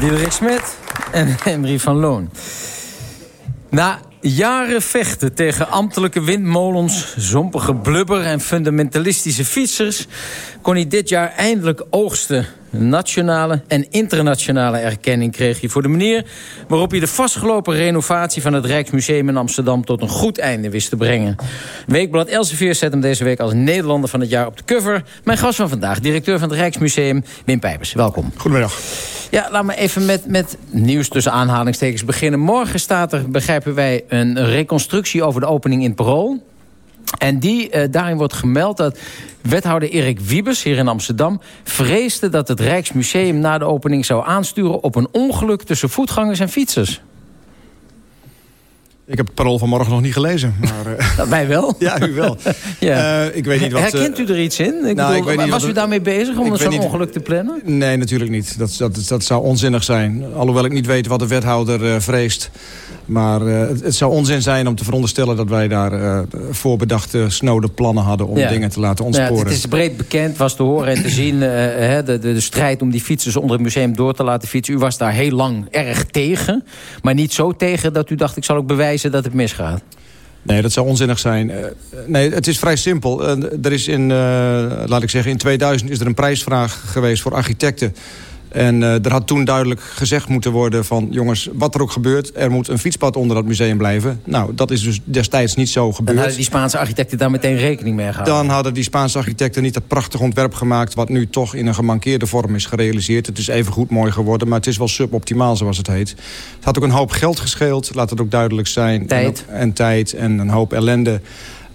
Diederik Smit en Henry van Loon. Na jaren vechten tegen ambtelijke windmolens, zompige blubber en fundamentalistische fietsers... kon hij dit jaar eindelijk oogsten. Nationale en internationale erkenning kreeg hij voor de manier... waarop hij de vastgelopen renovatie van het Rijksmuseum in Amsterdam... tot een goed einde wist te brengen. Weekblad Elsevier zet hem deze week als Nederlander van het jaar op de cover. Mijn gast van vandaag, directeur van het Rijksmuseum, Wim Pijpers. Welkom. Goedemiddag. Ja, laat me even met, met nieuws tussen aanhalingstekens beginnen. Morgen staat er, begrijpen wij, een reconstructie over de opening in het Parool. En die, uh, daarin wordt gemeld dat wethouder Erik Wiebes hier in Amsterdam... vreesde dat het Rijksmuseum na de opening zou aansturen... op een ongeluk tussen voetgangers en fietsers. Ik heb het parool van morgen nog niet gelezen. Maar, uh... Wij wel. ja, u wel. ja. Uh, ik weet niet wat, Herkent u er iets in? Ik nou, bedoel, ik weet niet was wat u daarmee bezig om zo'n ongeluk te plannen? Nee, natuurlijk niet. Dat, dat, dat zou onzinnig zijn. Alhoewel ik niet weet wat de wethouder uh, vreest. Maar uh, het, het, zou onzin zijn om te veronderstellen... dat wij daar uh, voorbedachte snode plannen hadden... om ja. dingen te laten ontsporen. Ja, het is breed bekend, was te horen en te zien... Uh, de, de, de, strijd om die fietsers onder het museum door te laten fietsen. U was daar heel lang erg tegen. Maar niet zo tegen dat u dacht... ik zal ook bewijzen dat het misgaat. Nee, dat zou onzinnig zijn. Nee, het is vrij simpel. Er is in, laat ik zeggen, in 2000 is er een prijsvraag geweest voor architecten. En uh, er had toen duidelijk gezegd moeten worden van... jongens, wat er ook gebeurt, er moet een fietspad onder dat museum blijven. Nou, dat is dus destijds niet zo gebeurd. Dan hadden die Spaanse architecten daar meteen rekening mee gehouden. Dan hadden die Spaanse architecten niet dat prachtig ontwerp gemaakt... wat nu toch in een gemankeerde vorm is gerealiseerd. Het is even goed mooi geworden, maar het is wel suboptimaal zoals het heet. Het had ook een hoop geld gescheeld, laat het ook duidelijk zijn. Tijd. En, en tijd en een hoop ellende.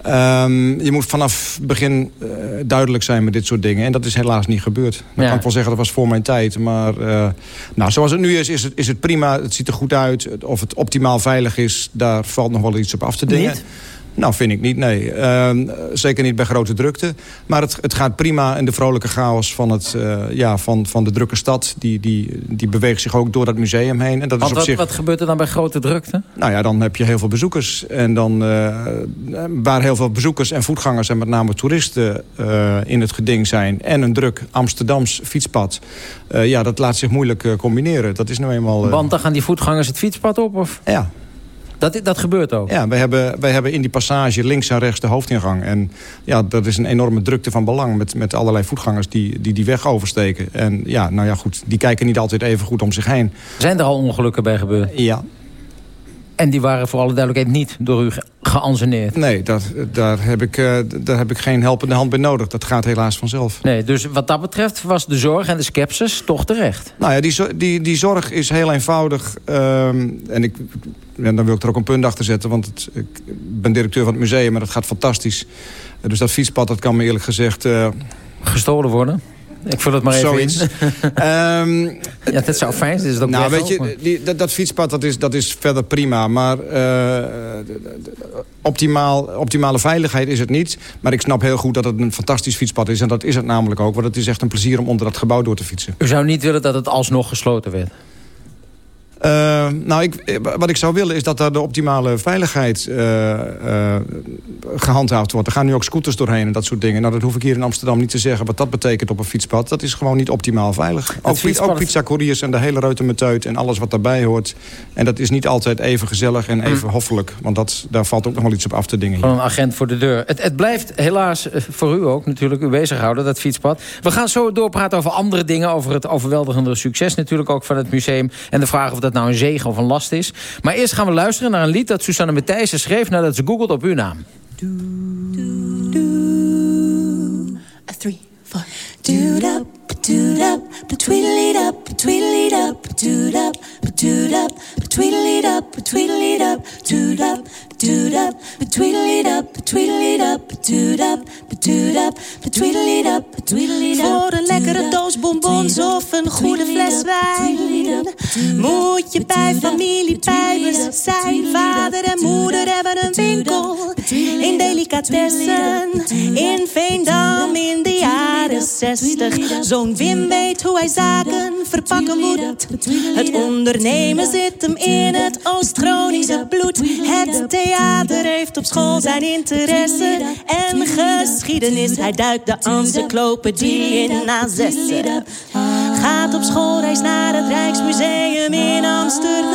Um, je moet vanaf begin uh, duidelijk zijn met dit soort dingen. En dat is helaas niet gebeurd. Dan ja. kan ik wel zeggen, dat was voor mijn tijd. Maar uh, nou, zoals het nu is, is het, is het prima. Het ziet er goed uit. Of het optimaal veilig is, daar valt nog wel iets op af te dingen. Niet? Nou, vind ik niet, nee. Ehm, zeker niet bij grote drukte. Maar het, het gaat prima in de vrolijke chaos van, het, eh, ja, van, van de drukke stad. Die, die, die beweegt zich ook door dat museum heen. En dat Want is op wat, zich... wat gebeurt er dan bij grote drukte? Nou ja, dan heb je heel veel bezoekers. En dan, uh, waar heel veel bezoekers en voetgangers... en met name toeristen uh, in het geding zijn... en een druk Amsterdams fietspad... Ja, dat laat zich moeilijk combineren. Dat is nou eenmaal... Want dan gaan die voetgangers het fietspad op? Of? Ja. Dat, dat gebeurt ook? Ja, wij hebben, wij hebben in die passage links en rechts de hoofdingang. En ja, dat is een enorme drukte van belang... met, met allerlei voetgangers die, die die weg oversteken. En ja, nou ja, goed, die kijken niet altijd even goed om zich heen. Zijn er al ongelukken bij gebeurd? Ja. En die waren voor alle duidelijkheid niet door u geanceneerd? Nee, dat, daar, heb ik, uh, daar heb ik geen helpende hand bij nodig. Dat gaat helaas vanzelf. Nee, dus wat dat betreft was de zorg en de scepsis toch terecht? Nou ja, die, die, die zorg is heel eenvoudig. Um, en ik, ja, dan wil ik er ook een punt achter zetten. Want het, ik ben directeur van het museum en dat gaat fantastisch. Dus dat fietspad, dat kan me eerlijk gezegd... Uh, Gestolen worden? Ik vul het maar even Zoiets. um, ja, dat zou fijn zijn. Dat nou, weet je, die, dat, dat, fietspad dat is, dat is verder prima. Maar uh, optimaal, optimale veiligheid is het niet. Maar ik snap heel goed dat het een fantastisch fietspad is. En dat is het namelijk ook. Want het is echt een plezier om onder dat gebouw door te fietsen. U zou niet willen dat het alsnog gesloten werd? Uh, nou, ik, wat ik zou willen is dat daar de optimale veiligheid uh, uh, gehandhaafd wordt. Er gaan nu ook scooters doorheen en dat soort dingen. Nou, dat hoef ik hier in Amsterdam niet te zeggen wat dat betekent op een fietspad. Dat is gewoon niet optimaal veilig. Ook, fietspad... ook pizzacouriers en de hele reutemeteut en alles wat daarbij hoort. En dat is niet altijd even gezellig en even hm. hoffelijk. Want dat, daar valt ook nog wel iets op af te dingen. Gewoon een agent voor de deur. Het, het blijft helaas voor u ook natuurlijk, u bezighouden, dat fietspad. We gaan zo doorpraten over andere dingen. Over het overweldigende succes natuurlijk ook van het museum. En de vraag of dat nou een zegen of een last is. Maar eerst gaan we luisteren naar een lied dat Susanne Matthijssen schreef... nadat ze googelt op uw naam. A dood up, up, tweedle up, dood up, up, tweedle up. Voor een lekkere doos bonbons of een goede fles wijn moet je bij familie Pijbers zijn. Vader en moeder hebben een winkel in delicatessen in Veendam in de jaren zestig. Zo'n Wim weet hoe hij zaken verpakken moet. Het ondernemen zit hem in het Oost-Groningse bloed. Het theater heeft op school zijn interesse en geschiedenis. Hij duikt de encyclopedie in na zessen. Gaat op schoolreis naar het Rijksmuseum in Amsterdam.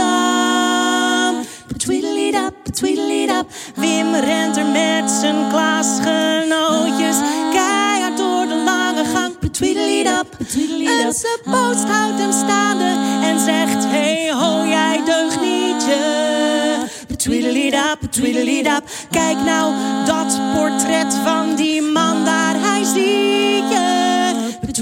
Tweedledap, tweedledap. Wim rent er met zijn klasgenootjes. Keihard door de lange gang. Tweedledap, En zijn post houdt hem staande en zegt... Hey ho, jij deugnietje. Tweedledap, tweedledap. Kijk nou dat portret van die man daar, hij ziet je.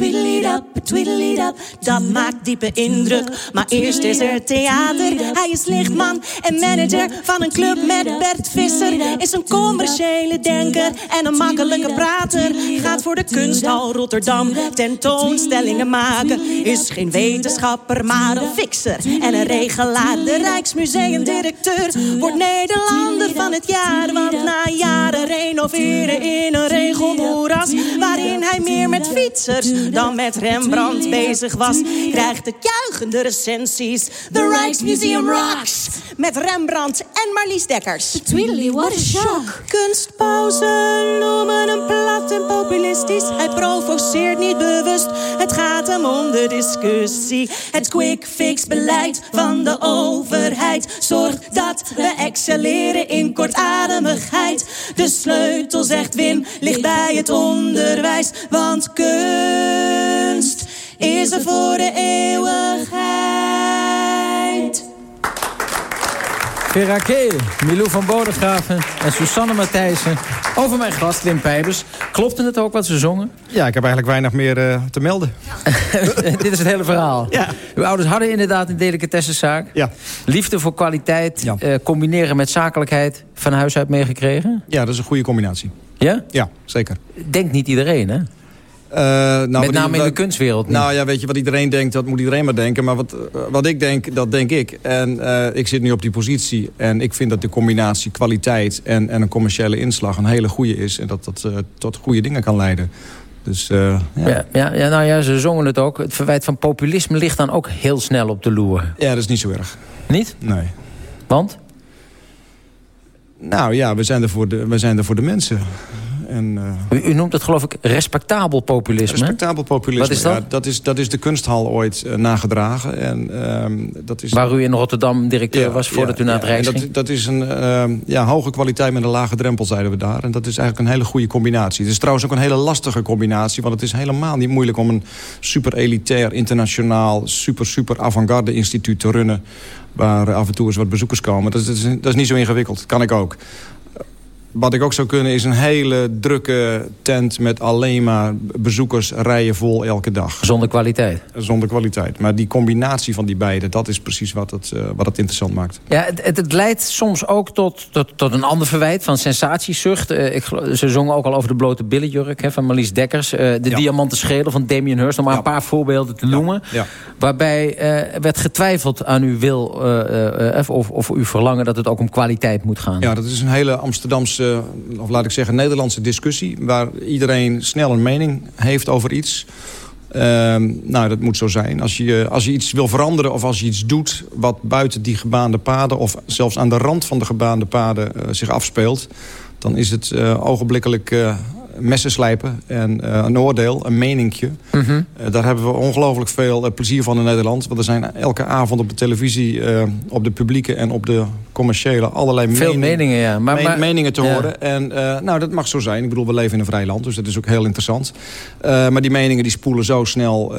Tweedledap, tweedledap. Dat maakt diepe indruk. Maar eerst is er theater. Hij is lichtman en manager van een club met Bert Visser. Is een commerciële denker en een makkelijke prater. Gaat voor de kunsthal Rotterdam tentoonstellingen maken. Is geen wetenschapper, maar een fixer en een regelaar. De Rijksmuseumdirecteur wordt Nederlander van het jaar. Want na jaren renoveren in een regelmoeras... waarin hij meer met fietsers dan met Rembrandt bezig was... krijgt het juichende recensies. The Rijksmuseum rocks! Met Rembrandt en Marlies Dekkers. Tweedly, what a shock! Kunstpauze noemen hem plat en populistisch. Hij provoceert niet bewust, het gaat hem om de discussie. Het quick fix beleid van de overheid zorgt dat we excelleren in kortademigheid. De sleutel, zegt Wim, ligt bij het onderwijs, want kunst is er voor de eeuwigheid. Vera K., Milou van Bodegraven en Susanne Matthijssen. Over mijn gast, Wim Pijbers. Klopte het ook wat ze zongen? Ja, ik heb eigenlijk weinig meer uh, te melden. Dit is het hele verhaal. Ja. Uw ouders hadden inderdaad een delicatessenzaak. Ja. Liefde voor kwaliteit, Ja. eh, combineren met zakelijkheid... van huis uit meegekregen? Ja, dat is een goede combinatie. Ja? Ja, zeker. Denkt niet iedereen, hè? Uh, nou, Met name in de kunstwereld niet. Nou ja, weet je, wat iedereen denkt, dat moet iedereen maar denken. Maar wat, uh, wat ik denk, dat denk ik. En uh, ik zit nu op die positie. En ik vind dat de combinatie kwaliteit en, en een commerciële inslag... een hele goede is. En dat dat tot goede dingen kan leiden. Dus, ja. Ja, ja, ja, nou ja, ze zongen het ook. Het verwijt van populisme ligt dan ook heel snel op de loer. Ja, dat is niet zo erg. Niet? Nee. Want? Nou ja, we zijn er voor de, we zijn er voor de mensen. En, uh, u, u, noemt het geloof ik respectabel populisme. Respectabel populisme, Wat is dat? Ja, dat, is, dat is de kunsthal ooit uh, nagedragen. En, uh, dat is, Waar u in Rotterdam directeur ja, was voordat ja, u naar het Rijks dat, ging? dat is een ehm, ja, hoge kwaliteit met een lage drempel, zeiden we daar. En dat is eigenlijk een hele goede combinatie. Het is trouwens ook een hele lastige combinatie. Want het is helemaal niet moeilijk om een super elitair, internationaal... super, super avant-garde instituut te runnen waar af en toe eens wat bezoekers komen. Dat is, dat is niet zo ingewikkeld. Dat kan ik ook. Wat ik ook zou kunnen is een hele drukke tent... met alleen maar bezoekers rijen vol elke dag. Zonder kwaliteit? Zonder kwaliteit. Maar die combinatie van die beide... dat is precies wat het, uh, wat het interessant maakt. Ja, het, het, het, leidt soms ook tot, tot, tot een ander verwijt van sensatiezucht. Uh, ik, ze zongen ook al over de blote billenjurk hè, van Marlies Dekkers. Uh, de ja. diamanten schedel van Damien Hirst. Om maar ja. een paar voorbeelden te noemen. Ja. Waarbij werd getwijfeld aan uw wil... of, of uw verlangen dat het ook om kwaliteit moet gaan. Ja, dat is een hele Amsterdamse of laat ik zeggen, Nederlandse discussie... waar iedereen snel een mening heeft over iets. Um, nou, dat moet zo zijn. Als je, als je iets wil veranderen of als je iets doet... wat buiten die gebaande paden... of zelfs aan de rand van de gebaande paden uh, zich afspeelt... dan is het uh, ogenblikkelijk... Messen slijpen en uh, een oordeel, een meningje. Mhm. Mm -hmm. uh, daar hebben we ongelooflijk veel uh, plezier van in Nederland. Want er zijn elke avond op de televisie, op de publieke en op de commerciële... allerlei veel meningen, meningen, ja. maar, me maar, meningen te ja. horen. En nou, dat mag zo zijn. Ik bedoel, we leven in een vrij land, dus dat is ook heel interessant. maar die meningen die spoelen zo snel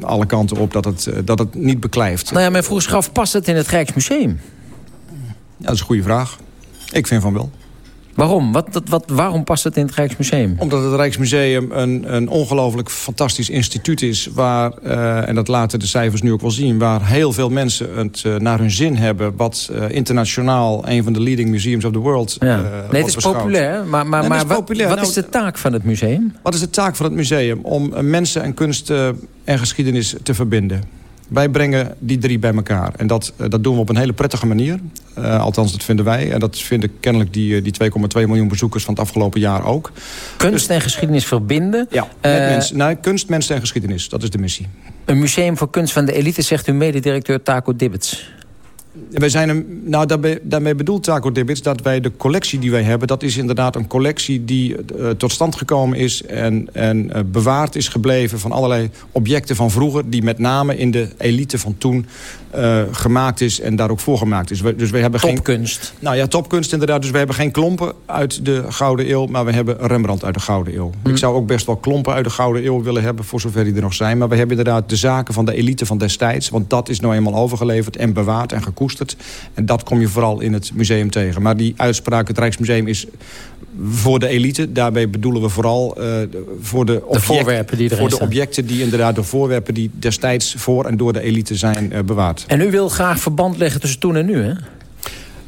alle kanten op dat het, dat het niet beklijft. Nou ja, men vroeg past het in het Rijksmuseum? Ja, dat is een goede vraag. Ik vind van wel. Waarom? Wat, wat, wat, waarom past het in het Rijksmuseum? Omdat het Rijksmuseum een, een ongelooflijk fantastisch instituut is... waar, uh, en dat laten de cijfers nu ook wel zien... waar heel veel mensen het uh, naar hun zin hebben... wat uh, internationaal een van de leading museums of the world ja. Nee, het is beschouwd. populair, maar, maar, nee, maar is populair. wat nou, is de taak van het museum? Wat is de taak van het museum? Om mensen en kunst en geschiedenis te verbinden. Wij brengen die drie bij elkaar. En dat, uh, dat doen we op een hele prettige manier. Uh, althans, dat vinden wij. En dat vinden kennelijk die, die 2,2 miljoen bezoekers van het afgelopen jaar ook. Kunst en geschiedenis verbinden? Ja, met uh, mensen. Kunst, mensen en geschiedenis. Dat is de missie. Een museum voor kunst van de elite, zegt uw mededirecteur Taco Dibbets. Wij zijn nou, daarmee bedoelt Taco Dibbits dat wij de collectie die wij hebben... dat is inderdaad een collectie die uh, tot stand gekomen is... en, en uh, bewaard is gebleven van allerlei objecten van vroeger... die met name in de elite van toen uh, gemaakt is en daar ook voor gemaakt is. We, dus we hebben topkunst. Geen, nou ja, topkunst inderdaad. Dus we hebben geen klompen uit de Gouden Eeuw... maar we hebben Rembrandt uit de Gouden Eeuw. Hm. Ik zou ook best wel klompen uit de Gouden Eeuw willen hebben... voor zover die er nog zijn. Maar we hebben inderdaad de zaken van de elite van destijds... want dat is nou eenmaal overgeleverd en bewaard en gekoesterd... En dat kom je vooral in het museum tegen. Maar die uitspraak, het Rijksmuseum is voor de elite. Daarbij bedoelen we vooral uh, voor de, voorwerpen die voor de objecten die inderdaad de voorwerpen die destijds voor en door de elite zijn uh, bewaard. En u wil graag verband leggen tussen toen en nu, hè?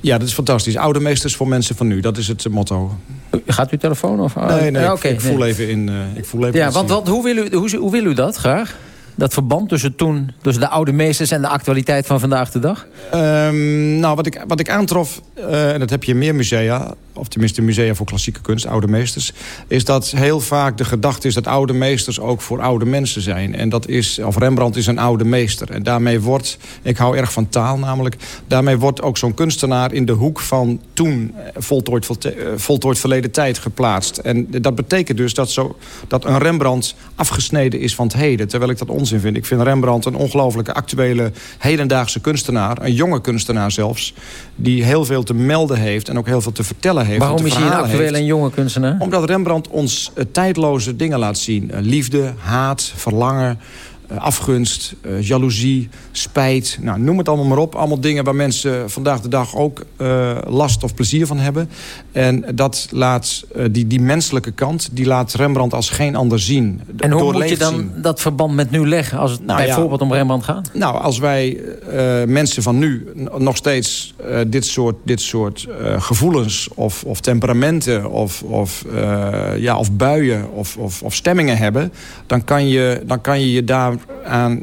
Ja, dat is fantastisch. Oude meesters voor mensen van nu. Dat is het motto. Gaat uw telefoon? Of? Nee, nee. Ja, ik, okay, ik, voel nee. even in. Uh, ik voel even ja, want wat, hoe, wil u, hoe, hoe wil u dat graag? Dat verband tussen toen, tussen de oude meesters en de actualiteit van vandaag de dag? Um, nou, wat ik, wat ik aantrof, uh, en dat heb je in meer musea... of tenminste musea voor klassieke kunst, oude meesters... is dat heel vaak de gedachte is dat oude meesters ook voor oude mensen zijn. En dat is, of Rembrandt is een oude meester. En daarmee wordt, ik hou erg van taal namelijk... daarmee wordt ook zo'n kunstenaar in de hoek van toen... voltooid, voltooid verleden tijd geplaatst. En dat betekent dus dat, zo, dat een Rembrandt afgesneden is van het heden. Terwijl ik dat onzin vind. Ik vind Rembrandt een ongelooflijke actuele hedendaagse kunstenaar. Een jonge kunstenaar zelfs. Die heel veel te melden heeft en ook heel veel te vertellen heeft. Waarom is hij een actuele en jonge kunstenaar? Omdat Rembrandt ons uh, tijdloze dingen laat zien. Uh, liefde, haat, verlangen. Eh, afgunst, uh, jaloezie, spijt. Nou, noem het allemaal maar op. Allemaal dingen waar mensen vandaag de dag ook uh, last of plezier van hebben. En dat laat, die, die menselijke kant, die laat Rembrandt als geen ander zien. En hoe moet je dan zien. dat verband met nu leggen als het nou, bijvoorbeeld ja, om Rembrandt gaat? Nou, als wij mensen van nu nog steeds dit soort, dit soort gevoelens of, of temperamenten of, of, ja, of buien of, of, of stemmingen hebben... dan kan je, dan kan je je daar aan...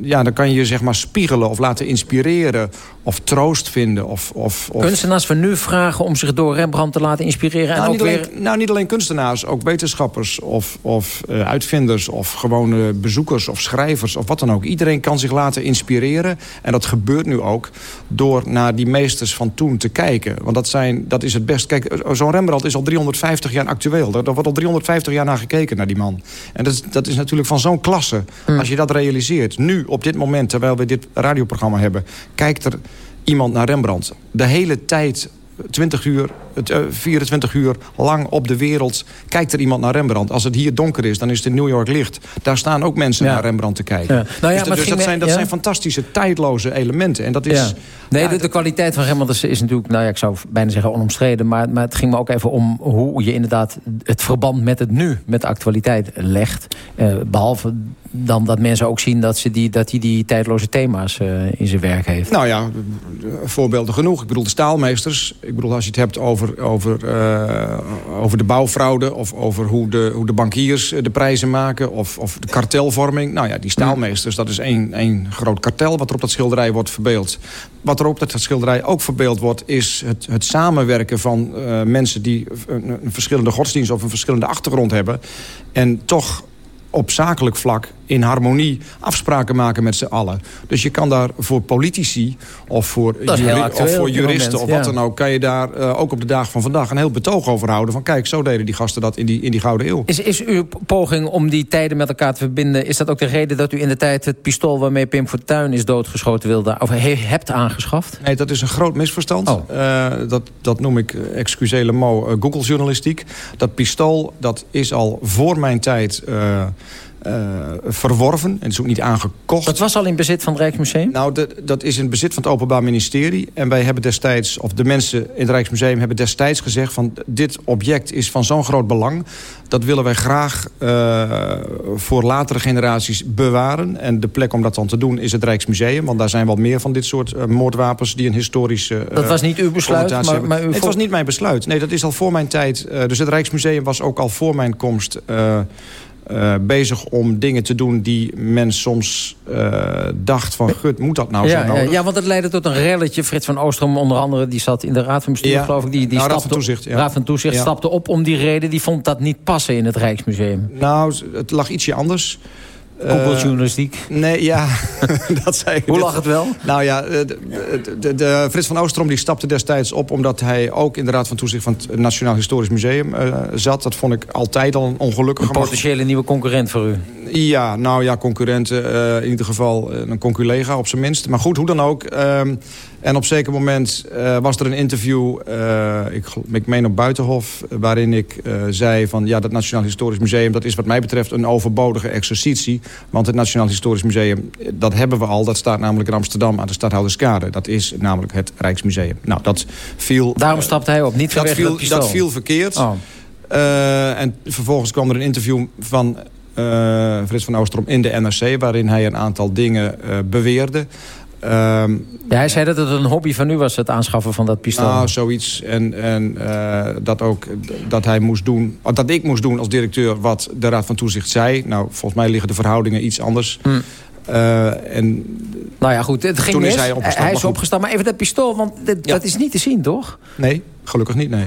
Ja, dan kan je je zeg maar spiegelen of laten inspireren... of troost vinden. Of, of, of... Kunstenaars van nu vragen om zich door Rembrandt te laten inspireren. En nou, ook niet weer... nou, niet alleen kunstenaars, ook wetenschappers of, of uh, uitvinders... of gewone bezoekers of schrijvers of wat dan ook. Iedereen kan zich laten inspireren. En dat gebeurt nu ook door naar die meesters van toen te kijken. Want dat, zijn, dat is het best. Kijk, zo'n Rembrandt is al 350 jaar actueel. Er wordt al 350 jaar naar gekeken, naar die man. En dat, dat is natuurlijk van zo'n klasse. Hmm. Als je dat realiseert. Nu, op dit moment, terwijl we dit radioprogramma hebben... kijkt er iemand naar Rembrandt. De hele tijd 20 uur, 24 uur lang op de wereld kijkt er iemand naar Rembrandt. Als het hier donker is, dan is het in New York licht. Daar staan ook mensen Ja. naar Rembrandt te kijken. Ja. Nou ja, dus maar dus dat, zijn, dat zijn fantastische, tijdloze elementen. En dat is... Nee, de, de kwaliteit van Rembrandt is, is natuurlijk, nou ja, ik zou bijna zeggen onomstreden. Maar, maar het ging me ook even om hoe je inderdaad het verband met het nu, met de actualiteit legt. Eh, behalve dan dat mensen ook zien dat hij die, dat die, die tijdloze thema's eh, in zijn werk heeft. Nou ja, voorbeelden genoeg. Ik bedoel, de staalmeesters. Ik bedoel, als je het hebt over, over, eh, over de bouwfraude... of over hoe de, hoe de bankiers eh, de prijzen maken... Of, of de kartelvorming. Nou ja, die staalmeesters, dat is één, één groot kartel... wat er op dat schilderij wordt verbeeld. Wat er op dat schilderij ook verbeeld wordt... is het, het samenwerken van eh, mensen die een verschillende godsdienst... of een verschillende achtergrond hebben. En toch op zakelijk vlak in harmonie afspraken maken met z'n allen. Dus je kan daar voor politici of voor, juri- of voor juristen moment, of wat ja. dan ook... kan je daar eh, ook op de dag van vandaag een heel betoog over houden. Van kijk, zo deden die gasten dat in die, in die Gouden Eeuw. Is, is uw poging om die tijden met elkaar te verbinden... is dat ook de reden dat u in de tijd het pistool... waarmee Pim Fortuyn is doodgeschoten wilde... of he- hebt aangeschaft? Nee, dat is een groot misverstand. Oh. Eh, dat, dat noem ik, uh, excusez le mot, eh, Google-journalistiek. Dat pistool, dat is al voor mijn tijd eh, verworven. En het is ook niet aangekocht. Dat was al in bezit van het Rijksmuseum? Nou, dat, dat is in bezit van het Openbaar Ministerie. En wij hebben destijds, of de mensen in het Rijksmuseum... hebben destijds gezegd van dit object is van zo'n groot belang... dat willen wij graag eh, voor latere generaties bewaren. En de plek om dat dan te doen is het Rijksmuseum. Want daar zijn wel meer van dit soort eh, moordwapens... die een historische Dat was niet uw besluit, maar- maar het was niet mijn besluit. Nee, dat is al voor mijn tijd. dus het Rijksmuseum was ook al voor mijn komst... eh, bezig om dingen te doen die men soms eh, dacht van... gut, moet dat nou ja, zo nodig? ja, ja, want het leidde tot een relletje. Frits van Oostrom onder andere, die zat in de Raad van Bestuur, Ja. geloof ik. Die, die Nou, Raad van Toezicht, ja. Raad van Toezicht stapte op om die reden. Die vond dat niet passen in het Rijksmuseum. Nou, het lag ietsje anders. Google-journalistiek. Eh, nee, ja, dat zei ik. Hoe lag het wel? Nou ja, eh, de, de, de- Frits van Oostrom die stapte destijds op... omdat hij ook in de Raad van Toezicht van het Nationaal Historisch Museum eh, zat. Dat vond ik altijd al een ongelukkige... Een potentiële nieuwe concurrent voor u. Ja, nou ja, concurrenten. in ieder geval een conculega op zijn minst. Maar goed, hoe dan ook. En op zeker moment eh, was er een interview, eh, ik, ik meen op Buitenhof... waarin ik eh, zei van ja, dat Nationaal Historisch Museum... dat is wat mij betreft een overbodige exercitie. Want het Nationaal Historisch Museum, dat hebben we al. Dat staat namelijk in Amsterdam aan de Stadhouderskade. Dat is namelijk het Rijksmuseum. Nou, dat viel... Daarom stapte hij op, niet dat viel, dat viel verkeerd. Oh. En vervolgens kwam er een interview van eh, Frits van Oostrom in de NRC... waarin hij een aantal dingen beweerde. Ehm, Ja, hij zei dat het een hobby van u was, het aanschaffen van dat pistool. nou, zoiets. En, en eh, dat ook dat hij moest doen, dat ik moest doen als directeur wat de Raad van Toezicht zei. Nou, volgens mij liggen de verhoudingen iets anders. Hm. Eh, en Nou ja, goed, het ging Toen is hij opgestapt, Hij is opgestapt, maar even dat pistool, want dit- dat is niet te zien, toch? nee, gelukkig niet, nee.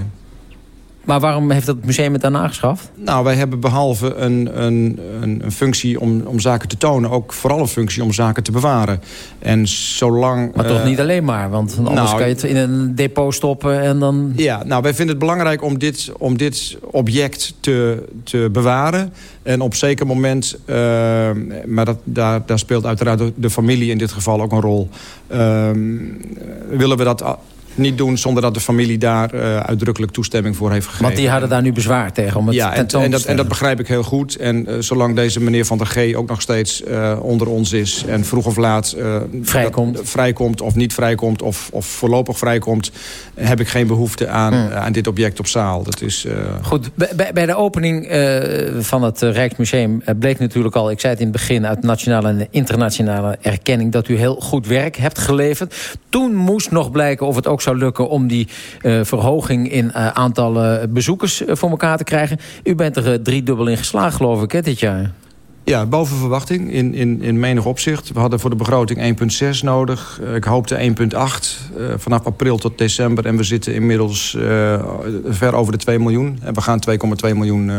Maar waarom heeft het museum het dan aangeschaft? Nou, wij hebben behalve een, een, een, een functie om, om zaken te tonen... ook vooral een functie om zaken te bewaren. En zolang... Maar toch eh, niet alleen maar, want anders nou, kan je het in een depot stoppen en dan... Ja, nou, wij vinden het belangrijk om dit, om dit object te, te bewaren. En op zeker moment, eh, maar dat, daar, daar speelt uiteraard de, familie in dit geval ook een rol. Ehm, willen we dat niet doen zonder dat de familie daar uh, uitdrukkelijk toestemming voor heeft gegeven. Want die hadden daar nu bezwaar tegen om het ja, en, dat, en dat begrijp ik heel goed. En uh, zolang deze meneer Van der G ook nog steeds uh, onder ons is... en vroeg of laat vrijkomt. Dat, vrijkomt of niet vrijkomt of, of voorlopig vrijkomt... heb ik geen behoefte aan, hmm. aan dit object op zaal. Dat is, Goed, bij, bij de opening van het Rijksmuseum bleek natuurlijk al... ik zei het in het begin uit nationale en internationale erkenning... dat u heel goed werk hebt geleverd. Toen moest nog blijken of het ook zou lukken om die uh, verhoging in uh, aantallen bezoekers uh, voor elkaar te krijgen. U bent er driedubbel in geslaagd, geloof ik, hè, dit jaar. Ja, boven verwachting in, in, in menig opzicht. We hadden voor de begroting 1,6 nodig. Ik hoopte 1,8 vanaf april tot december. En we zitten inmiddels ver over de 2 miljoen. En we gaan 2,2 miljoen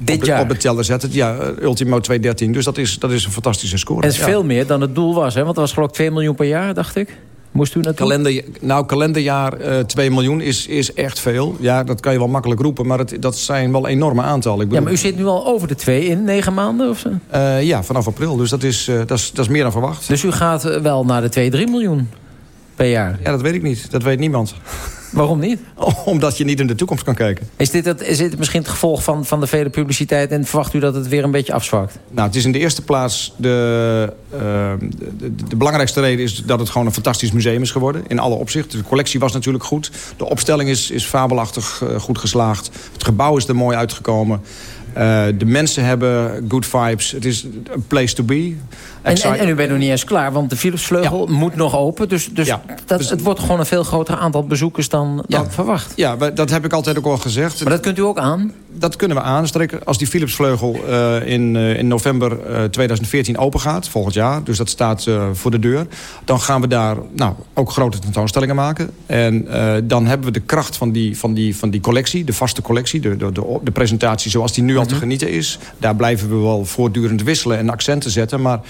Dit op, jaar. op de teller zetten. Ja, ultimo 2,13. Dus dat is, dat is een fantastische score. En is ja. veel meer dan het doel was, hè? Want het was geloof ik 2 miljoen per jaar, dacht ik. Moest u naartoe? Kalender, nou, kalenderjaar uh, 2 miljoen is, is echt veel. Ja, dat kan je wel makkelijk roepen, maar het, dat zijn wel enorme aantallen. Ik bedoel... Ja, maar u zit nu al over de 2 in negen maanden of zo? Uh, ja, vanaf april. Dus dat is, uh, dat, is, dat is meer dan verwacht. Dus u gaat wel naar de 2, 3 miljoen per jaar? Ja, dat weet ik niet. Dat weet niemand. Waarom niet? Omdat je niet in de toekomst kan kijken. Is dit, het, is dit misschien het gevolg van, van de vele publiciteit... en verwacht u dat het weer een beetje afzwakt? Nou, het is in de eerste plaats... De, uh, de, de, de, belangrijkste reden is dat het gewoon een fantastisch museum is geworden. In alle opzichten. De collectie was natuurlijk goed. De opstelling is, is fabelachtig uh, goed geslaagd. Het gebouw is er mooi uitgekomen. Uh, de mensen hebben good vibes. Het is een place to be. En, en, en, u bent nog niet eens klaar, want de Philipsvleugel ja. moet nog open. Dus, dus, ja. dat, dus het wordt gewoon een veel groter aantal bezoekers dan, ja. dan verwacht. Ja, dat heb ik altijd ook al gezegd. Maar dat kunt u ook aan? Dat kunnen we aan. Als die Philipsvleugel uh, in, uh, in november uh, 2014 open gaat, volgend jaar... dus dat staat voor de deur... dan gaan we daar nou, ook grote tentoonstellingen maken. En dan hebben we de kracht van die, van die, van die collectie, de vaste collectie... de, de, de, de presentatie zoals die nu al te genieten is. Daar blijven we wel voortdurend wisselen en accenten zetten... maar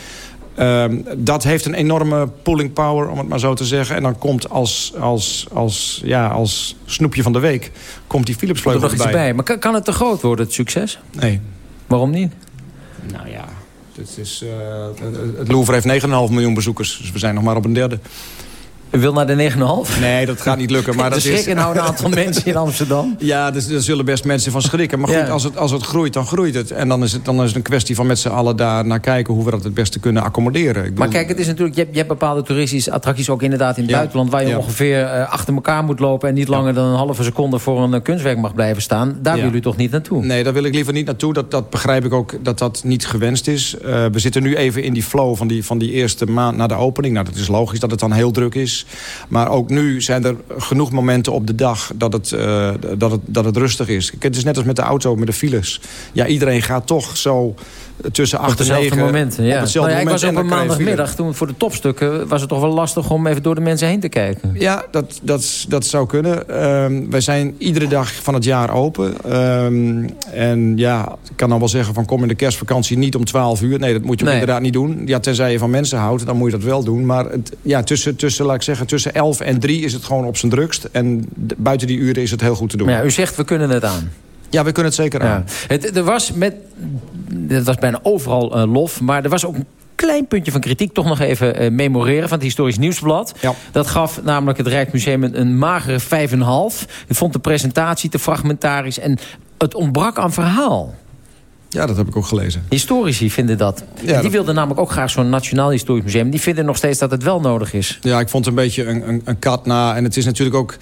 Um, dat heeft een enorme pulling power, om het maar zo te zeggen. En dan komt als, als, als, ja, als snoepje van de week... komt die Philipsvleugel er nog erbij. iets bij. Maar kan, kan het te groot worden, het succes? Nee. Waarom niet? Nou ja, het, is, uh, het Louvre heeft 9,5 miljoen bezoekers. Dus we zijn nog maar op een derde. U wil naar de 9,5? Nee, dat gaat niet lukken. Maar er dat schrikken is... nou een aantal mensen in Amsterdam. Ja, dus, daar zullen best mensen van schrikken. Maar goed, ja. als, het, als het groeit, dan groeit het. En dan is het, dan is het een kwestie van met z'n allen daar naar kijken... hoe we dat het beste kunnen accommoderen. Ik maar kijk, het is natuurlijk, je, hebt, je hebt bepaalde toeristische attracties... ook inderdaad in het ja. buitenland... waar je ja. ongeveer uh, achter elkaar moet lopen... en niet langer dan een halve seconde voor een uh, kunstwerk mag blijven staan. Daar wil u toch niet naartoe? Nee, daar wil ik liever niet naartoe. Dat, dat begrijp ik ook dat dat niet gewenst is. Uh, we zitten nu even in die flow van die, van die eerste maand na de opening. Nou, dat is logisch dat het dan heel druk is. Maar ook nu zijn er genoeg momenten op de dag dat het, uh, dat het, dat het rustig is. Het is net als met de auto, met de files. Ja, iedereen gaat toch zo tussen 8 en 9. momenten, ja. Op hetzelfde nou ja, moment. Ik was op een maandagmiddag, toen voor de topstukken... was het toch wel lastig om even door de mensen heen te kijken. Ja, dat, dat, dat zou kunnen. Um, wij zijn iedere dag van het jaar open. Um, en ja, ik kan dan wel zeggen van kom in de kerstvakantie niet om 12 uur. Nee, dat moet je Nee. inderdaad niet doen. Ja, tenzij je van mensen houdt, dan moet je dat wel doen. Maar het, ja, tussen, tussen, laat ik zeggen, tussen 11 en 3 is het gewoon op zijn drukst. En buiten die uren is het heel goed te doen. Maar ja, u zegt, we kunnen het aan. Ja, we kunnen het zeker aan. Het, er was met, het was bijna overal eh, lof, maar er was ook een klein puntje van kritiek toch nog even eh, memoreren van het Historisch Nieuwsblad. Dat gaf namelijk het Rijksmuseum een, een magere 5,5. Het vond de presentatie te fragmentarisch en het ontbrak aan verhaal. Ja, dat heb ik ook gelezen. Historici vinden dat. Ja, die dat- wilden namelijk ook graag zo'n Nationaal Historisch Museum. Die vinden nog steeds dat het wel nodig is. Ja, ik vond het een beetje een, een, een kat na. En het is natuurlijk ook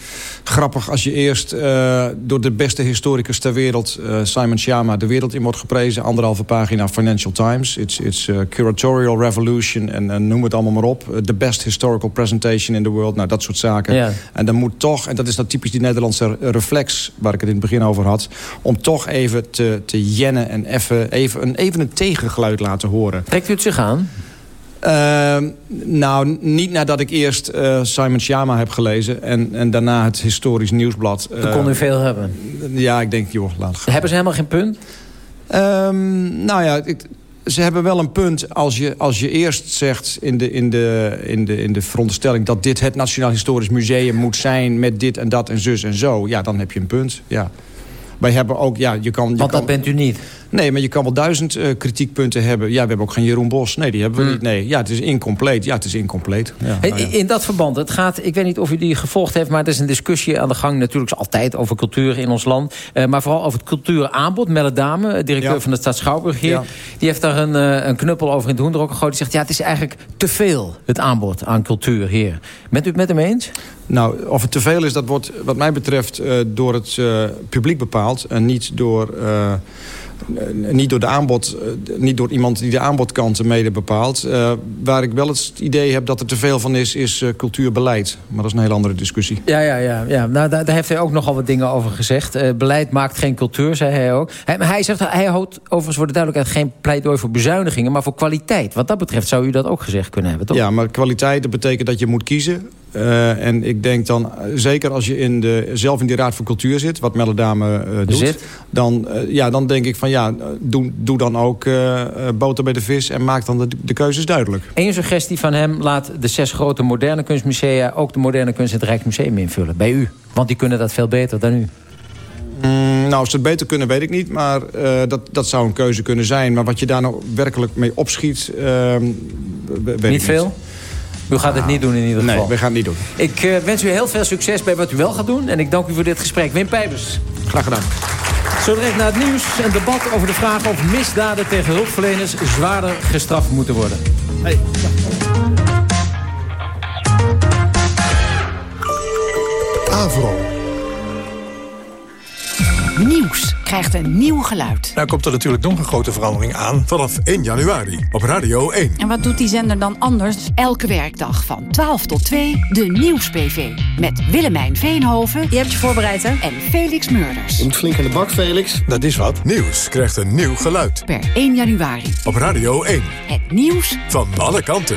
grappig als je eerst eh, door de beste historicus ter wereld... eh, Simon Sharma de wereld in wordt geprezen. Anderhalve pagina Financial Times. It's, it's a curatorial revolution en noem het allemaal maar op. Eh, The best historical presentation in the world. Nou, dat soort zaken. Ja. En dan moet toch, en dat is dat typisch die Nederlandse reflex... waar ik het in het begin over had... om toch even te, te jennen en even, even, een, even een tegengeluid laten horen. Trekt u het zich aan? Ehm, nou, niet nadat ik eerst eh, Simon Sharma heb gelezen... en, en daarna het Historisch Nieuwsblad. Dan kon u veel hebben. Ja, ik denk, joh, laat gaan. Hebben ze helemaal geen punt? Ehm, nou ja, ik, ze hebben wel een punt als je, als je eerst zegt in de, in, de, in, de, in de veronderstelling... dat dit het Nationaal Historisch Museum moet zijn... met dit en dat en zus en zo. Ja, dan heb je een punt, ja. Wij hebben ook, ja, je kan... Je Want kan, dat bent u niet. Nee, maar je kan wel duizend eh, kritiekpunten hebben. Ja, we hebben ook geen Jeroen Bos. Nee, die hebben we Hmm. niet. Nee, ja, het is incompleet. Ja, het is incompleet. Ja, Hey, nou ja. In dat verband, het gaat, ik weet niet of u die gevolgd heeft... maar er is een discussie aan de gang natuurlijk altijd over cultuur in ons land. Eh, maar vooral over het cultuuraanbod. Melle Dame, eh, directeur Ja. van de stad Schouwburg hier... Die heeft daar een, een knuppel over in het hoenderok gegooid. Die zegt, ja, het is eigenlijk te veel, het aanbod aan cultuur hier. Bent u het met hem eens? Nou, of het te veel is, dat wordt wat mij betreft eh, door het eh, publiek bepaald. En niet door, eh, niet door de aanbod, niet door iemand die de aanbodkanten mede bepaalt. Waar ik wel het idee heb dat er te veel van is, is cultuurbeleid. Maar dat is een hele andere discussie. Ja, ja, ja. ja. Nou, daar, daar heeft hij ook nogal wat dingen over gezegd. Beleid maakt geen cultuur, zei hij ook. Hij, maar hij zegt, hij houdt overigens voor de duidelijkheid... geen pleidooi voor bezuinigingen, maar voor kwaliteit. Wat dat betreft zou u dat ook gezegd kunnen hebben, toch? Ja, maar kwaliteit dat betekent dat je moet kiezen. Eh, en ik denk dan, eh, zeker als je in de, zelf in die Raad voor Cultuur zit... wat Melodame eh doet, Zit. Dan, ja, dan denk ik van ja, doe, doe dan ook boter bij de vis... en maak dan de, de keuzes duidelijk. Eén suggestie van hem, laat de zes grote moderne kunstmusea... ook de moderne kunst in het Rijksmuseum invullen, bij u. Want die kunnen dat veel beter dan u. Mm, nou, of ze het beter kunnen, weet ik niet. Maar dat, dat zou een keuze kunnen zijn. Maar wat je daar nou werkelijk mee opschiet... we- weet ik Niet veel? U gaat het niet doen in ieder geval. Nee, we gaan het niet doen. Ik eh, wens u heel veel succes bij wat u wel gaat doen. En ik dank u voor dit gesprek. Wim Pijbers. Graag gedaan. Zo direct na het nieuws een debat over de vraag of misdaden tegen hulpverleners zwaarder gestraft moeten worden. Hey. Avro. Nieuws krijgt een nieuw geluid. Nou komt er natuurlijk nog een grote verandering aan. Vanaf 1 januari op Radio 1. En wat doet die zender dan anders? Elke werkdag van 12 tot 2 de Nieuws-PV. Met Willemijn Veenhoven. Je hebt je voorbereid, hè? En Felix Murders. Je moet flink aan de bak, Felix. Dat is wat. Nieuws krijgt een nieuw geluid. Per 1 januari. Op Radio 1. Het nieuws Van alle kanten.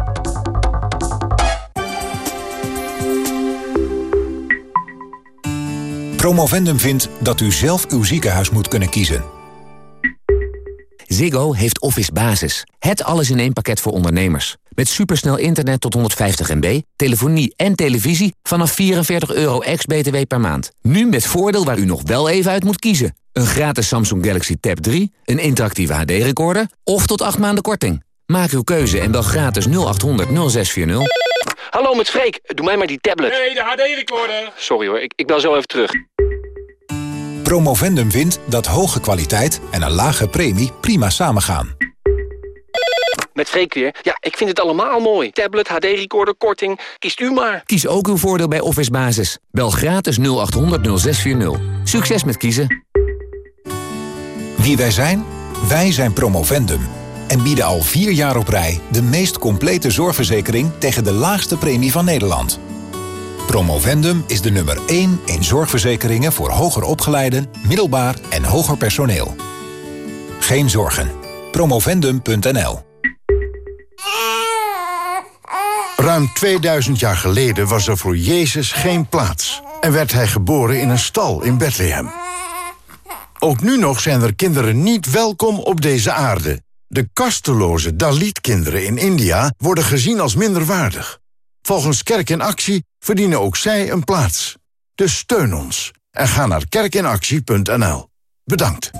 Promovendum vindt dat u zelf uw ziekenhuis moet kunnen kiezen. Ziggo heeft Office Basis. Het alles in één pakket voor ondernemers. Met supersnel internet tot 150 MB, telefonie en televisie vanaf 44 euro ex-BTW per maand. Nu met voordeel waar u nog wel even uit moet kiezen. Een gratis Samsung Galaxy Tab 3, een interactieve HD-recorder of tot 8 maanden korting. Maak uw keuze en bel gratis 0800 0640. Hallo met Freek, doe mij maar die tablet. Nee, de HD-recorder. Sorry hoor, ik, ik bel zo even terug. Promovendum vindt dat hoge kwaliteit en een lage premie prima samengaan. Met Freek weer. Ja, ik vind het allemaal mooi. Tablet, HD-recorder, korting. Kiest u maar. Kies ook uw voordeel bij Office Basis. Bel gratis 0800 0640. Succes met kiezen. Wie wij zijn? Wij zijn Promovendum. En bieden al vier jaar op rij de meest complete zorgverzekering tegen de laagste premie van Nederland. Promovendum is de nummer 1 in zorgverzekeringen voor hoger opgeleiden, middelbaar en hoger personeel. Geen zorgen. Promovendum.nl Ruim 2000 jaar geleden was er voor Jezus geen plaats. En werd hij geboren in een stal in Bethlehem. Ook nu nog zijn er kinderen niet welkom op deze aarde. De kasteloze Dalit-kinderen in India worden gezien als minderwaardig. Volgens Kerk in Actie verdienen ook zij een plaats. Dus steun ons en ga naar kerkinactie.nl. Bedankt.